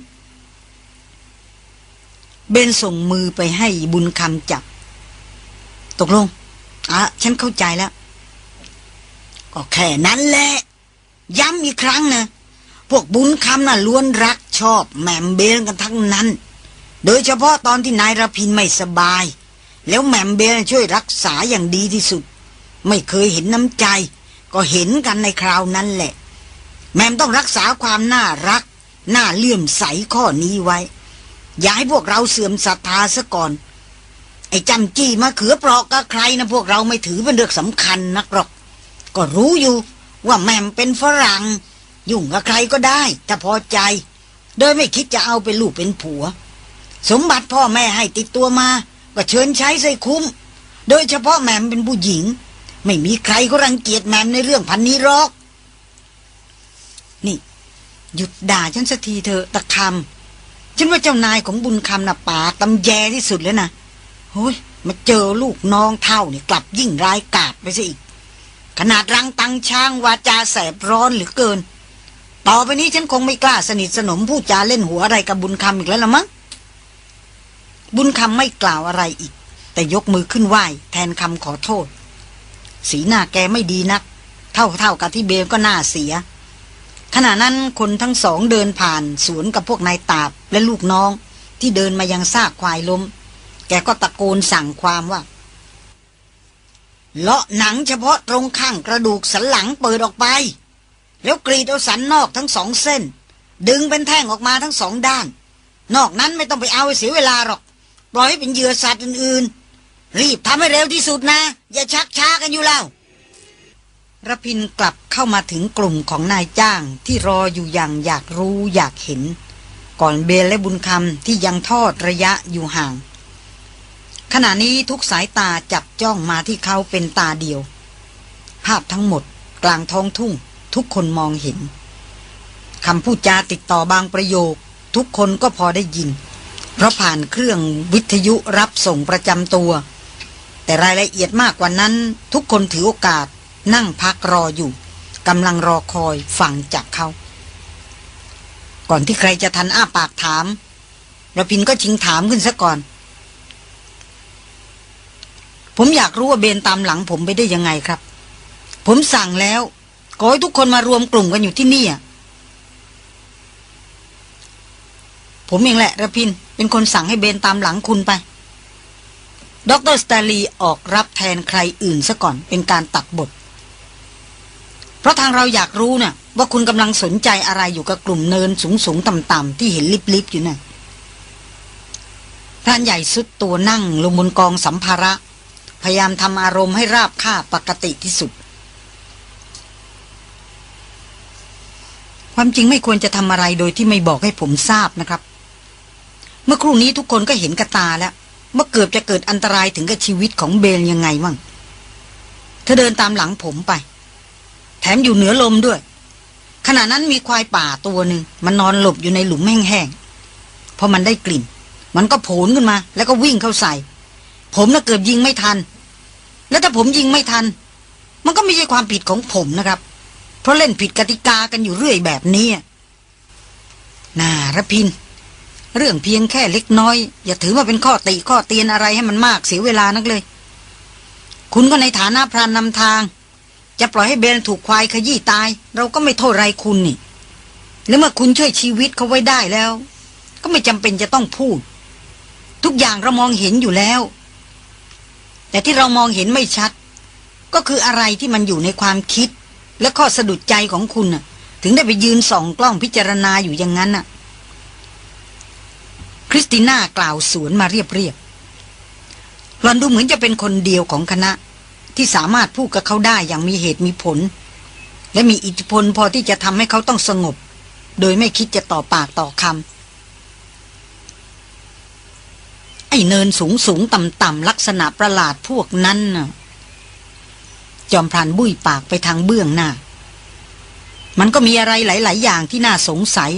Speaker 1: เบนส่งมือไปให้บุญคำจับ ตกลงอะฉันเข้าใจแล้ว ก็แค่นั้นแหละ ย้ำอีกครั้งนะ พวกบุญคำน่ะล้วนรักชอบแหม่มเบลกันทั้งนั้น โดยเฉพาะตอนที่นายรพินไม่สบาย แล้วแหม่มเบลช่วยรักษาอย่างดีที่สุด ไม่เคยเห็นน้ำใจ ก็เห็นกันในคราวนั้นแหละ แหม่มต้องรักษาความน่ารัก น่าเลื่อมใสข้อนี้ไว้ อย่าให้พวกเราเสื่อมศรัทธาซะก่อน ไอ้จำจี้มาเขือเปราะกับใครนะพวกเราไม่ถือเป็นเรื่องสำคัญนักหรอก ก็รู้อยู่ว่าแหม่มเป็นฝรั่ง ยุ่งกับใครก็ได้ถ้าพอใจ โดยไม่คิดจะเอาเป็นลูกเป็นผัว สมบัติพ่อแม่ให้ติดตัวมา ก็เชิญใช้ใส่คุ้ม โดยเฉพาะแม่มเป็นผู้หญิง ไม่มีใครก็รังเกียจแม่มในเรื่องพันนี้หรอก นี่ หยุดด่าฉันสักทีเถอะตะคำฉันว่าเจ้านายของบุญคำน่ะปากตำแยที่สุดแล้วนะโอ้ยมาเจอลูกน้องเท่านี่กลับยิ่งร้ายกาจไปซะอีก ขนาดรังตังช้างวาจาแสบร้อนเหลือเกิน ต่อไปนี้ฉันคงไม่กล้าสนิทสนมพูดจาเล่นหัวอะไรกับบุญคำอีกแล้วละมั้งบุญคำไม่กล่าวอะไรอีก แต่ยกมือขึ้นไหว้แทนคำขอโทษ สีหน้าแกไม่ดีนัก เท่าเท่ากับที่เบลก็น่าเสีย ขณะนั้นคนทั้งสองเดินผ่านสวนกับพวกนายตาบและลูกน้อง ที่เดินมายังซากควายล้ม แกก็ตะโกนสั่งความว่าเลาะหนังเฉพาะตรงข้างกระดูกสันหลังเปิดออกไป แล้วกรีดเอาสันนอกทั้งสองเส้น ดึงเป็นแท่งออกมาทั้งสองด้าน นอกนั้นไม่ต้องไปเอาเสียเวลาหรอก ปล่อยให้เป็นเหยื่อสัตว์อื่นๆ รีบทำให้เร็วที่สุดนะ อย่าชักช้ากันอยู่แล้วระพินกลับเข้ามาถึงกลุ่มของนายจ้างที่รออยู่อย่างอยากรู้อยากเห็น ก่อนเบลและบุญคำที่ยังทอดระยะอยู่ห่าง ขณะนี้ทุกสายตาจับจ้องมาที่เขาเป็นตาเดียว ภาพทั้งหมดกลางท้องทุ่ง ทุกคนมองเห็นคำพูดจาติดต่อบางประโยค ทุกคนก็พอได้ยิน เพราะผ่านเครื่องวิทยุรับส่งประจำตัว แต่รายละเอียดมากกว่านั้น ทุกคนถือโอกาสนั่งพักรออยู่กำลังรอคอยฟังจากเขา ก่อนที่ใครจะทันอ้าปากถามระพินก็ชิงถามขึ้นซะก่อน ผมอยากรู้ว่าเบลตามหลังผมไปได้ยังไงครับ ผมสั่งแล้ว ขอให้ทุกคนมารวมกลุ่มกันอยู่ที่นี่ผมเองแหละระพิน เป็นคนสั่งให้เบลตามหลังคุณไปด็อกเตอร์สแตนลีย์ออกรับแทนใครอื่นซะก่อนเป็นการตัดบท เพราะทางเราอยากรู้นะ่ะ ว่าคุณกำลังสนใจอะไรอยู่กับกลุ่มเนินสูงสูงต่ำต่ำที่เห็นลิบๆอยู่นะ่ะท่านใหญ่สุดตัวนั่งลงบนกองสัมภาระ พยายามทำอารมณ์ให้ราบคาบปกติที่สุด ความจริงไม่ควรจะทำอะไรโดยที่ไม่บอกให้ผมทราบนะครับ เมื่อครู่นี้ทุกคนก็เห็นกระตาแล้วเมื่อเกือบจะเกิดอันตรายถึงกับชีวิตของเบลยังไงมั่งเธอเดินตามหลังผมไป แถมอยู่เหนือลมด้วย ขณะนั้นมีควายป่าตัวหนึ่งมันนอนหลบอยู่ในหลุมแห้งๆพอมันได้กลิ่น มันก็โผล่ขึ้นมา แล้วก็วิ่งเข้าใส่ ผมน่ะเกือบยิงไม่ทัน แล้วถ้าผมยิงไม่ทัน มันก็ไม่ใช่ความผิดของผมนะครับ เพราะเล่นผิดกติกากันอยู่เรื่อยแบบนี้น่าระพิน เรื่องเพียงแค่เล็กน้อย อย่าถือมาเป็นข้อติข้อเตียนอะไรให้มันมากเสียเวลานักเลย คุณก็ในฐานะพรานนำทาง จะปล่อยให้เบนถูกควายขยี้ตาย เราก็ไม่โทษไรคุณนี่แล้วเมื่อคุณช่วยชีวิตเขาไว้ได้แล้ว ก็ไม่จำเป็นจะต้องพูด ทุกอย่างเรามองเห็นอยู่แล้ว แต่ที่เรามองเห็นไม่ชัด ก็คืออะไรที่มันอยู่ในความคิด และข้อสะดุดใจของคุณน่ะ ถึงได้ไปยืนส่องกล้องพิจารณาอยู่อย่างนั้นน่ะ คริสติน่ากล่าวสวนมาเรียบๆหลอนดูเหมือนจะเป็นคนเดียวของคณะ ที่สามารถพูดกับเขาได้อย่างมีเหตุมีผล และมีอิทธิพลพอที่จะทำให้เขาต้องสงบ โดยไม่คิดจะต่อปากต่อคำไอ้เนินสูงสูงต่ำต่ำลักษณะประหลาดพวกนั้นน่ะ จอมพรานบุ้ยปากไปทางเบื้องหน้า มันก็มีอะไรหลาย ๆ อย่างที่น่าสงสัย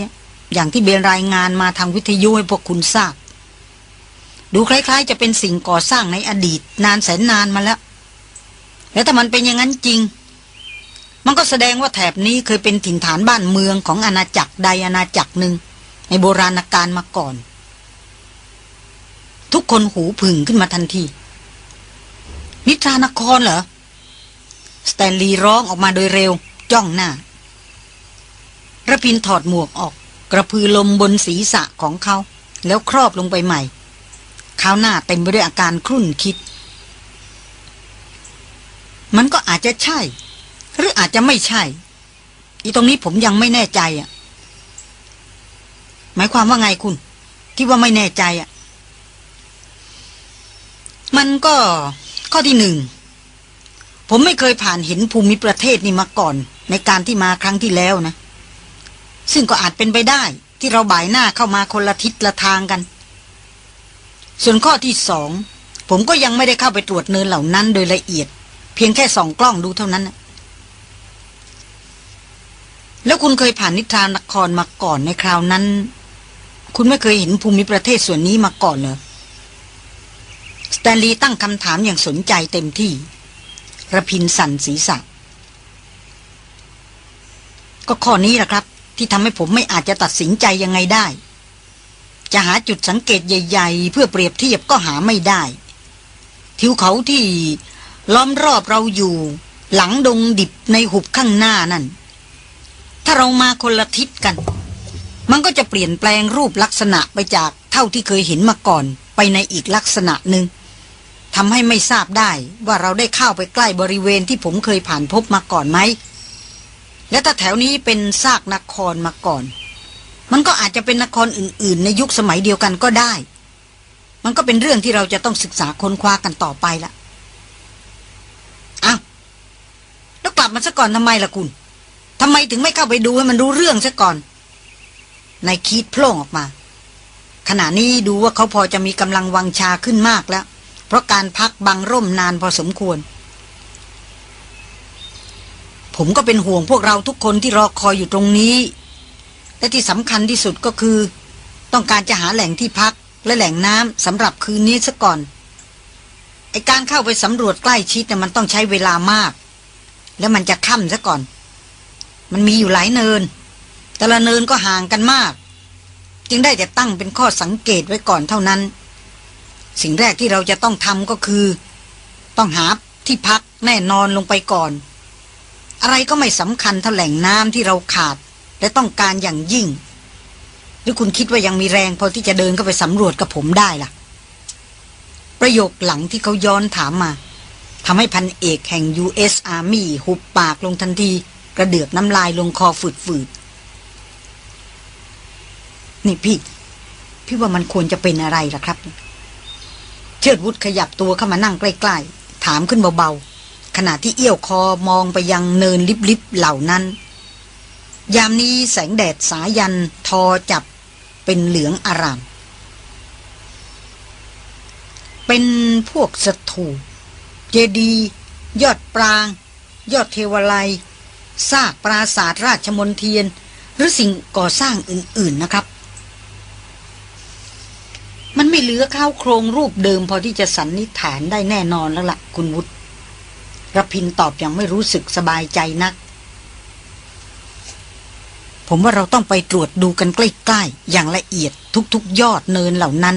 Speaker 1: อย่างที่เบนรายงานมาทางวิทยุให้พวกคุณทราบ ดูคล้าย ๆ จะเป็นสิ่งก่อสร้างในอดีต นานแสนนานมาแล้ว แล้วถ้ามันเป็นอย่างนั้นจริง มันก็แสดงว่าแถบนี้เคยเป็นถิ่นฐานบ้านเมืองของอาณาจักรใดอาณาจักรหนึ่งในโบราณกาลมาก่อน ทุกคนหูผึ่งขึ้นมาทันที นิทรานครเหรอ สแตนลีย์ร้องออกมาโดยเร็ว จ้องหน้าระพินถอดหมวกออก กระพือลมบนศีรษะของเขา แล้วครอบลงไปใหม่ข้าวหน้าเต็มไปด้วยอาการครุ่นคิด มันก็อาจจะใช่ หรืออาจจะไม่ใช่ อีตรงนี้ผมยังไม่แน่ใจอะ หมายความว่าไงคุณ ที่ว่าไม่แน่ใจอะ มันก็ข้อที่หนึ่ง ผมไม่เคยผ่านเห็นภูมิประเทศนี้มาก่อน ในการที่มาครั้งที่แล้วนะ ซึ่งก็อาจเป็นไปได้ที่เราบ่ายหน้าเข้ามาคนละทิศละทางกัน ส่วนข้อที่สองผมก็ยังไม่ได้เข้าไปตรวจเนินเหล่านั้นโดยละเอียด เพียงแค่ส่องกล้องดูเท่านั้นนะแล้วคุณเคยผ่านนิทรานครมาก่อนในคราวนั้น คุณไม่เคยเห็นภูมิประเทศส่วนนี้มาก่อนเหรอสแตนลีย์ตั้งคำถามอย่างสนใจเต็มที่ ระพินสันศีรษะก็ข้อนี้แหละครับ ที่ทำให้ผมไม่อาจจะตัดสินใจยังไงได้ จะหาจุดสังเกตใหญ่ ๆ เพื่อเปรียบเทียบก็หาไม่ได้ ทิวเขาที่ล้อมรอบเราอยู่ หลังดงดิบในหุบข้างหน้านั่น ถ้าเรามาคนละทิศกัน มันก็จะเปลี่ยนแปลงรูปลักษณะไปจากเท่าที่เคยเห็นมาก่อน ไปในอีกลักษณะหนึ่ง ทำให้ไม่ทราบได้ว่าเราได้เข้าไปใกล้บริเวณที่ผมเคยผ่านพบมาก่อนไหม และถ้าแถวนี้เป็นซากนครมาก่อน มันก็อาจจะเป็นนครอื่น ๆ ในยุคสมัยเดียวกันก็ได้ มันก็เป็นเรื่องที่เราจะต้องศึกษาค้นคว้ากันต่อไปละอ้าวแล้วกลับมาซะก่อนทำไมล่ะคุณทำไมถึงไม่เข้าไปดูให้มันรู้เรื่องซะก่อนนายคิดโผล่ออกมา ขณะนี้ดูว่าเขาพอจะมีกำลังวังชาขึ้นมากแล้ว ราะการพักบังร่มนานพอสมควร ผมก็เป็นห่วงพวกเราทุกคนที่รอคอยอยู่ตรงนี้ และที่สำคัญที่สุดก็คือ ต้องการจะหาแหล่งที่พักและแหล่งน้ำสำหรับคืนนี้ซะก่อนไอการเข้าไปสำรวจใกล้ชิดเนี่ยมันต้องใช้เวลามาก แล้วมันจะค่ำซะก่อน มันมีอยู่หลายเนิน แต่ละเนินก็ห่างกันมาก จึงได้แต่ตั้งเป็นข้อสังเกตไว้ก่อนเท่านั้น สิ่งแรกที่เราจะต้องทำก็คือ ต้องหาที่พักแน่นอนลงไปก่อน อะไรก็ไม่สำคัญเท่าแหล่งน้ำที่เราขาด และต้องการอย่างยิ่ง หรือคุณคิดว่ายังมีแรงพอที่จะเดินเข้าไปสำรวจกับผมได้ล่ะ ประโยคหลังที่เขาย้อนถามมาทำให้พันเอกแห่ง U.S. Army หุบปากลงทันที กระเดือกน้ำลายลงคอฝืดๆ นี่พี่ พี่ว่ามันควรจะเป็นอะไรล่ะครับ เชิดวุฒขยับตัวเข้ามานั่งใกล้ๆ ถามขึ้นเบาๆ ขณะที่เอี้ยวคอมองไปยังเนินลิบๆเหล่านั้น ยามนี้แสงแดดสายันทอจับเป็นเหลืองอาราม เป็นพวกศัตรูเจดีย์ยอดปราง ยอดเทวไลซากปราสาทราชมนเทียน หรือสิ่งก่อสร้างอื่นๆนะครับ มันไม่เหลือข้าวโครงรูปเดิมพอที่จะสันนิษฐานได้แน่นอนแล้วละ่ะ คุณวุฒิรพินตอบอย่างไม่รู้สึกสบายใจนัก ผมว่าเราต้องไปตรวจดูกันใกล้ๆ อย่างละเอียดทุกๆ ยอดเนินเหล่านั้น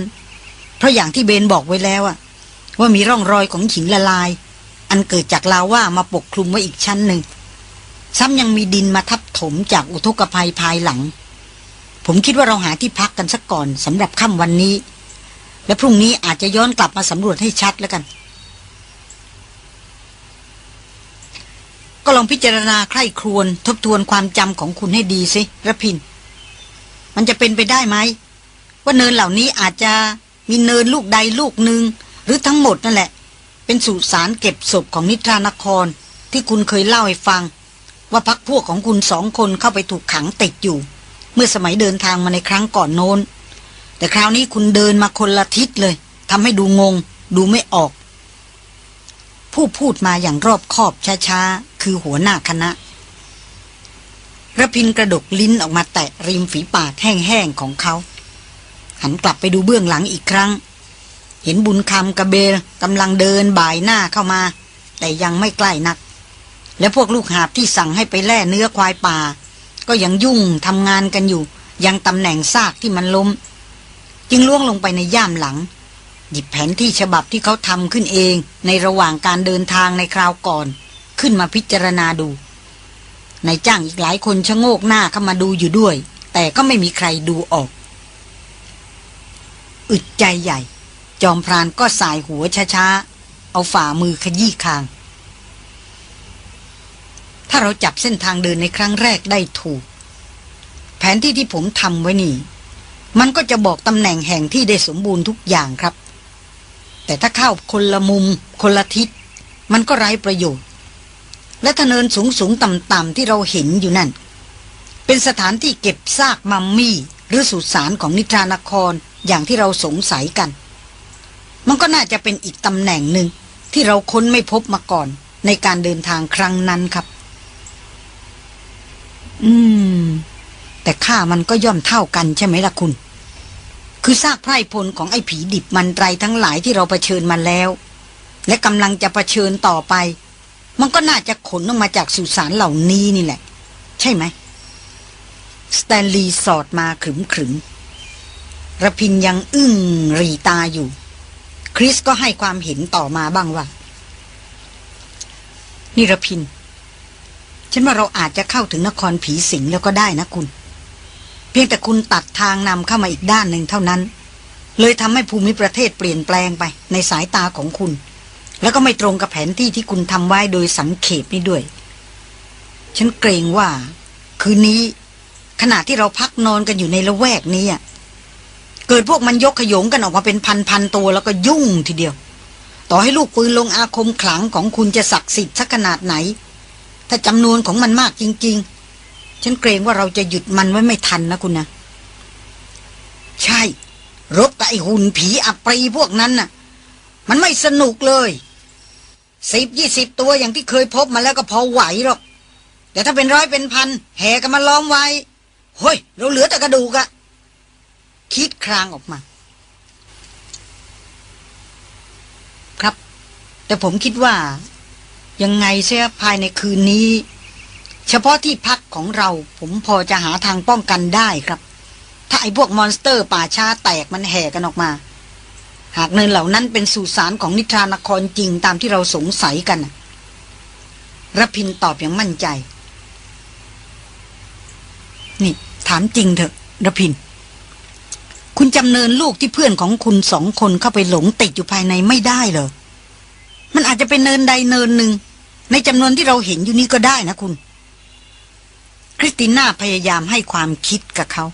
Speaker 1: เพราะอย่างที่เบนบอกไว้แล้วอะว่ามีร่องรอยของหินละลาย อันเกิดจากลาว่ามาปกคลุมไว้อีกชั้นหนึ่ง ซ้ำยังมีดินมาทับถมจากอุทกภัยภายหลัง ผมคิดว่าเราหาที่พักกันสักก่อนสำหรับค่ำวันนี้ และพรุ่งนี้อาจจะย้อนกลับมาสำรวจให้ชัดแล้วกัน ก็ลองพิจารณาใคร่ครวญทบทวนความจำของคุณให้ดีสิระพิน มันจะเป็นไปได้ไหม ว่าเนินเหล่านี้อาจจะมีเนินลูกใดลูกหนึ่ง หรือทั้งหมดนั่นแหละ เป็นสุสานเก็บศพของนิทรานคร ที่คุณเคยเล่าให้ฟัง ว่าพักพวกของคุณสองคนเข้าไปถูกขังติดอยู่ เมื่อสมัยเดินทางมาในครั้งก่อนโน้น แต่คราวนี้คุณเดินมาคนละทิศเลยทำให้ดูงง ดูไม่ออก ผู้พูดมาอย่างรอบคอบช้าๆ คือหัวหน้าคณะระพินกระดกลิ้นออกมาแตะริมฝีปากแห้งๆของเขา หันกลับไปดูเบื้องหลังอีกครั้ง เห็นบุญคำกระเบลกำลังเดินบ่ายหน้าเข้ามา แต่ยังไม่ใกล้นัก และพวกลูกหาบที่สั่งให้ไปแล่เนื้อควายป่า ก็ยังยุ่งทำงานกันอยู่ ยังตำแหน่งซากที่มันล้ม จึงล่วงลงไปในย่ามหลัง หยิบแผนที่ฉบับที่เขาทำขึ้นเองในระหว่างการเดินทางในคราวก่อน ขึ้นมาพิจารณาดูนายจ้างอีกหลายคนชะโงกหน้าเข้ามาดูอยู่ด้วย แต่ก็ไม่มีใครดูออก อึดใจใหญ่ จอมพรานก็สายหัวช้าๆ เอาฝ่ามือขยี้คาง ถ้าเราจับเส้นทางเดินในครั้งแรกได้ถูก แผนที่ที่ผมทำไว้นี่ มันก็จะบอกตำแหน่งแห่งที่ได้สมบูรณ์ทุกอย่างครับ แต่ถ้าเข้าคนละมุม คนละทิศ มันก็ไร้ประโยชน์ และทะเนินสูงสูงต่ำต่ำที่เราเห็นอยู่นั่น เป็นสถานที่เก็บซากมัมมี่ หรือสุสานของนิทรานครอย่างที่เราสงสัยกัน มันก็น่าจะเป็นอีกตำแหน่งหนึ่งที่เราค้นไม่พบมาก่อนในการเดินทางครั้งนั้นครับ อืม แต่ค่ามันก็ย่อมเท่ากันใช่ไหมล่ะคุณ คือซากไพร่พลของไอ้ผีดิบมันไรทั้งหลายที่เราเผชิญมาแล้ว และกำลังจะะเผชิญต่อไป มันก็น่าจะขนออกมาจากสุสานเหล่านี้นี่แหละ ใช่ไหมสแตนลีย์สอดมาขึมขึมระพินยังอึ้งรีตาอยู่ คริสก็ให้ความเห็นต่อมาบ้างว่า นี่ระพิน ฉันว่าเราอาจจะเข้าถึงนครผีสิงแล้วก็ได้นะคุณ พียงแต่คุณตัดทางนำเข้ามาอีกด้านหนึ่งเท่านั้น เลยทำให้ภูมิประเทศเปลี่ยนแปลงไปในสายตาของคุณ แล้วก็ไม่ตรงกับแผนที่ที่คุณทำไว้โดยสังเขปนี้ด้วย ฉันเกรงว่า คืนนี้ ขณะที่เราพักนอนกันอยู่ในละแวกนี้อะเกิดพวกมันยกขยงกันออกมาเป็นพันๆตัวแล้วก็ยุ่งทีเดียว ต่อให้ลูกปืนลงอาคมขลังของคุณจะศักดิ์สิทธิ์สักขนาดไหน ถ้าจำนวนของมันมากจริง ๆ ฉันเกรงว่าเราจะหยุดมันไว้ไม่ทันนะคุณนะ ใช่ รบกับไอหุ่นผีอัปรีพวกนั้นน่ะ มันไม่สนุกเลยสิบยี่สิบตัวอย่างที่เคยพบมาแล้วก็พอไหวหรอก แต่ถ้าเป็นร้อยเป็นพัน แห่กันมาล้อมไว้เฮ้ย เราเหลือแต่กระดูกอะคิดครางออกมา ครับ แต่ผมคิดว่า ยังไงเสียภายในคืนนี้ เฉพาะที่พักของเราผมพอจะหาทางป้องกันได้ครับ ถ้าไอ้พวก monster ป่าช้าแตกมันแห่กันออกมา หากเนินเหล่านั้นเป็นสุสานของนิทรานครจริงตามที่เราสงสัยกันรพินตอบอย่างมั่นใจ นี่ ถามจริงเถอะรพิน คุณจำเนินลูกที่เพื่อนของคุณสองคนเข้าไปหลงติดอยู่ภายในไม่ได้เหรอ มันอาจจะเป็นเนินใดเนินหนึ่งในจำนวนที่เราเห็นอยู่นี้ก็ได้นะคุณ ติน่าพยายามให้ความคิดกับเขา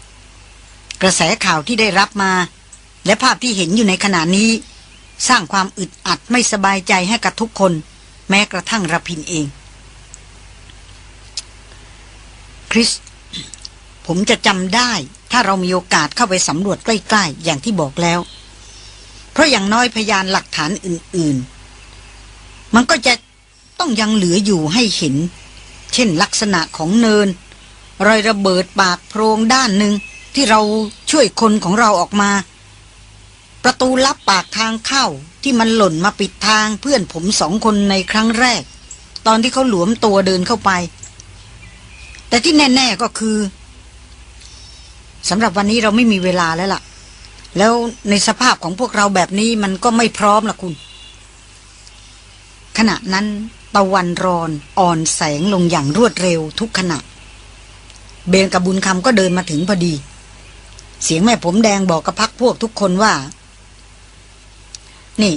Speaker 1: กระแสข่าวที่ได้รับมา และภาพที่เห็นอยู่ในขณะนี้ สร้างความอึดอัดไม่สบายใจให้กับทุกคน แม้กระทั่งรพินเอง คริส ผมจะจำได้ถ้าเรามีโอกาสเข้าไปสำรวจใกล้ๆ อย่างที่บอกแล้ว เพราะอย่างน้อยพยานหลักฐานอื่นๆ มันก็จะต้องยังเหลืออยู่ให้เห็น เช่นลักษณะของเนิน รอยระเบิดปากโพรงด้านหนึ่งที่เราช่วยคนของเราออกมา ประตูลับปากทางเข้าที่มันหล่นมาปิดทางเพื่อนผมสองคนในครั้งแรก ตอนที่เขาหลวมตัวเดินเข้าไป แต่ที่แน่ ๆก็คือสำหรับวันนี้เราไม่มีเวลาแล้วล่ะ แล้วในสภาพของพวกเราแบบนี้มันก็ไม่พร้อมล่ะคุณ ขณะนั้นตะวันรอนอ่อนแสงลงอย่างรวดเร็วทุกขณะ เบนกับบุญคำก็เดินมาถึงพอดี เสียงแม่ผมแดงบอกกับพักพวกทุกคนว่า นี่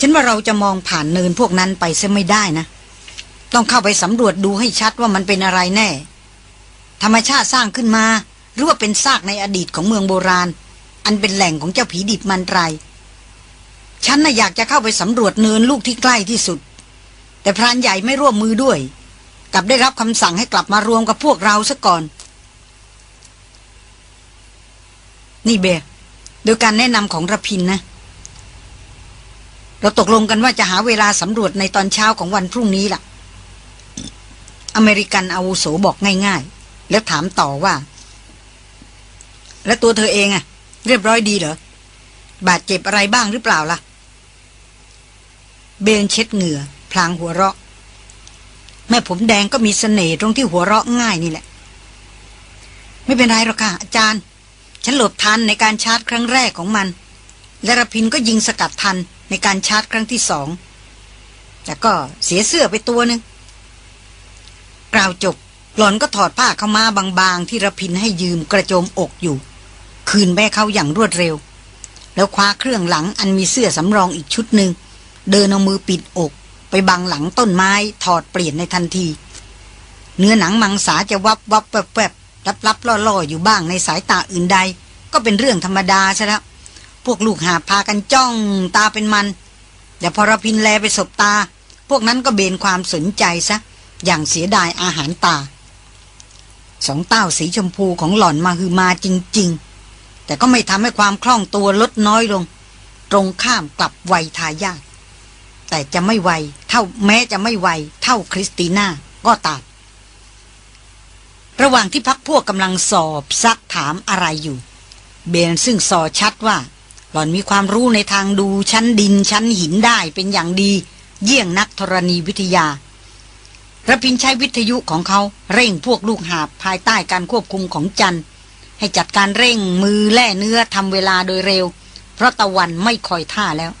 Speaker 1: ฉันว่าเราจะมองผ่านเนินพวกนั้นไปซะไม่ได้นะ ต้องเข้าไปสำรวจดูให้ชัดว่ามันเป็นอะไรแน่ ธรรมชาติสร้างขึ้นมา หรือว่าเป็นซากในอดีตของเมืองโบราณ อันเป็นแหล่งของเจ้าผีดิบมันไรฉันน่ะอยากจะเข้าไปสำรวจเนินลูกที่ใกล้ที่สุด แต่พรานใหญ่ไม่ร่วมมือด้วย กับได้รับคำสั่งให้กลับมารวมกับพวกเราซะก่อน นี่เบร์โดยการแนะนำของระพินนะ เราตกลงกันว่าจะหาเวลาสำรวจในตอนเช้าของวันพรุ่งนี้ล่ะ อเมริกันอาวุโสบอกง่ายๆ แล้วถามต่อว่า แล้วตัวเธอเองอะเรียบร้อยดีเหรอ บาดเจ็บอะไรบ้างหรือเปล่าล่ะ เบนเช็ดเหงื่อ พลางหัวเราะ แม่ผมแดงก็มีสเสน่ห์ตรงที่หัวเราะง่ายนี่แหละ ไม่เป็นไรหรอกค่ะ อาจารย์ ฉันหลบทันในการชาร์จครั้งแรกของมัน และรพินก็ยิงสกัดทันในการชาร์จครั้งที่สอง แต่ก็เสียเสื้อไปตัวหนึ่งกล่าวจบหลอนก็ถอดผ้าเข้ามาบางๆ ที่ระพินให้ยืมกระโจมอกอยู่ คืนแม่เขาอย่างรวดเร็ว แล้วคว้าเครื่องหลังอันมีเสื้อสำรองอีกชุดหนึ่งเดินเอามือปิดอก ไปบังหลังต้นไม้ถอดเปลี่ยนในทันที เนื้อหนังมังสาจะวับวับแวบแวบรับรับล่อล่ออยู่บ้างในสายตาอื่นใด ก็เป็นเรื่องธรรมดาใช่แล้วพวกลูกหาพากันจ้องตาเป็นมันแต่พอรพินแลไปสบตา พวกนั้นก็เบนความสนใจซะ อย่างเสียดายอาหารตา สองเต้าสีชมพูของหล่อนมาคือมาจริง ๆ แต่ก็ไม่ทำให้ความคล่องตัวลดน้อยลง ตรงข้ามกลับวัยทายาท แต่จะไม่ไวเท่าแม้จะไม่ไวเท่าคริสติน่าก็ตามระหว่างที่พักพวกกำลังสอบซักถามอะไรอยู่ เบนซึ่งสอชัดว่า หล่อนมีความรู้ในทางดูชั้นดินชั้นหินได้เป็นอย่างดี เยี่ยงนักธรณีวิทยาระพินใช้วิทยุของเขาเร่งพวกลูกหาบภายใต้การควบคุมของจันให้จัดการเร่งมือแล่เนื้อทำเวลาโดยเร็ว เพราะตะวันไม่คอยท่าแล้ว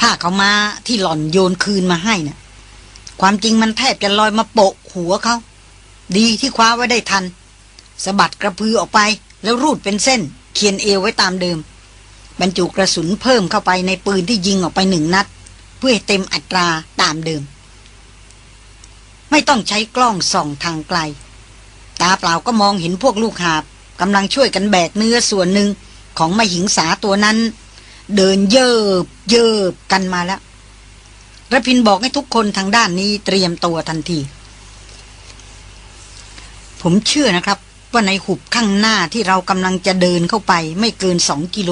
Speaker 1: ผ้าเขามาที่หล่อนโยนคืนมาให้นะ่ะ ความจริงมันแทบจะลอยมาโปะหัวเขา ดีที่คว้าไว้ได้ทันสะบัดกระพือออกไปแล้วรูดเป็นเส้น เขียนเอวไว้ตามเดิม บรรจุกระสุนเพิ่มเข้าไปในปืนที่ยิงออกไปหนึ่งนัด เพื่อเต็มอัตราตามเดิม ไม่ต้องใช้กล้องส่องทางไกล ตาเปล่าก็มองเห็นพวกลูกหาบกำลังช่วยกันแบกเนื้อส่วนหนึ่งของมหิงสาตัวนั้น เดินเยิบเยิบกันมาแล้วระพินบอกให้ทุกคนทางด้านนี้เตรียมตัวทันที ผมเชื่อนะครับ ว่าในหุบข้างหน้าที่เรากำลังจะเดินเข้าไปไม่เกินสองกิโล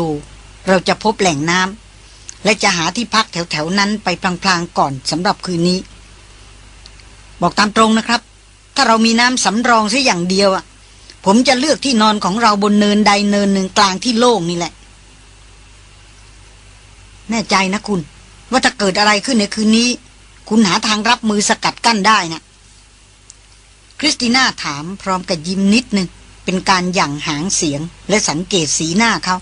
Speaker 1: เราจะพบแหล่งน้ำและจะหาที่พักแถวๆนั้นไปพลางๆก่อนสำหรับคืนนี้ บอกตามตรงนะครับ ถ้าเรามีน้ำสำรองสัอย่างเดียวอะผมจะเลือกที่นอนของเราบนเนินใดเนินหนึ่งกลางที่โล่งนี่แหละ แน่ใจนะคุณ ว่าถ้าเกิดอะไรขึ้นในคืนนี้ คุณหาทางรับมือสกัดกั้นได้นะคริสติน่าถามพร้อมกับยิ้มนิดนึง เป็นการหยั่งหางเสียง และสังเกตสีหน้าเขา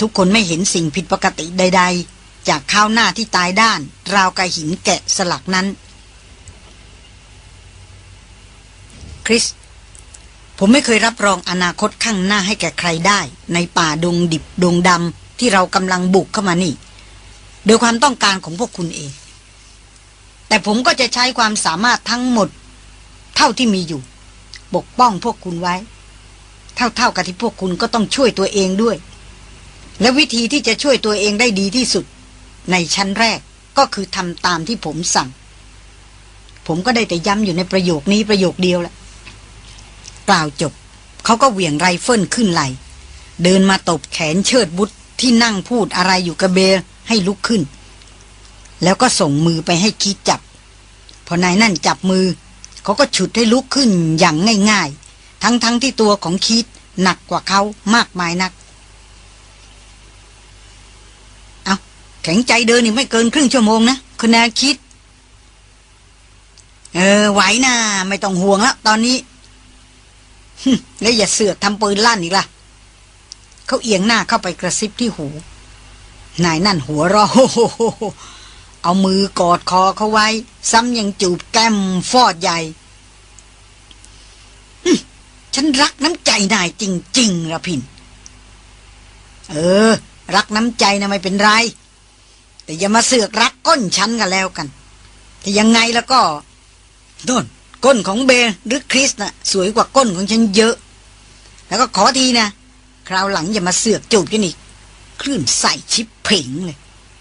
Speaker 1: ทุกคนไม่เห็นสิ่งผิดปกติใด ๆ จากข้าวหน้าที่ตายด้าน ราวกับหินแกะสลักนั้น คริส ผมไม่เคยรับรองอนาคตข้างหน้าให้แก่ใครได้ ในป่าดงดิบดงดำ ที่เรากำลังบุกเข้ามานี่ โดยความต้องการของพวกคุณเอง แต่ผมก็จะใช้ความสามารถทั้งหมด เท่าที่มีอยู่ ปกป้องพวกคุณไว้ เท่าๆกับที่พวกคุณก็ต้องช่วยตัวเองด้วย และวิธีที่จะช่วยตัวเองได้ดีที่สุด ในชั้นแรกก็คือทำตามที่ผมสั่ง ผมก็ได้แต่ย้ำอยู่ในประโยคนี้ประโยคเดียวแหละกล่าวจบเขาก็เหวี่ยงไรเฟิลขึ้นไหล เดินมาตบแขนเชิดบุตร ที่นั่งพูดอะไรอยู่กับเบลให้ลุกขึ้น แล้วก็ส่งมือไปให้คิดจับ พอนายนั่นจับมือ เขาก็ฉุดให้ลุกขึ้นอย่างง่ายๆ ทั้งๆทที่ตัวของคิดหนักกว่าเขามากมายนัก เอาแข็งใจเดินนี่ไม่เกินครึ่งชั่วโมงนะคุณนาคิด เออ ไหวนะไม่ต้องห่วงแล้วตอนนี้แล้วอย่าเสือกทำปืนลั่นอีกล่ะ เขาเอียงหน้าเข้าไปกระซิบที่หู นายนั่นหัวเราะเอามือกอดคอเขาไว้ ซ้ำยังจูบแก้มฟอดใหญ่ฉันรักน้ำใจนายจริงๆระพิน เออ รักน้ำใจนะไม่เป็นไร แต่อย่ามาเสือกรักก้นฉันกันแล้วกัน แต่ยังไงแล้วก็โดนก้นของเบลหรือคริสนะ่ะ สวยกว่าก้นของฉันเยอะ แล้วก็ขอทีนะ คราวหลังอย่ามาเสือกจูดกันอีก คลื่นใส่ชิปเพ่งเลย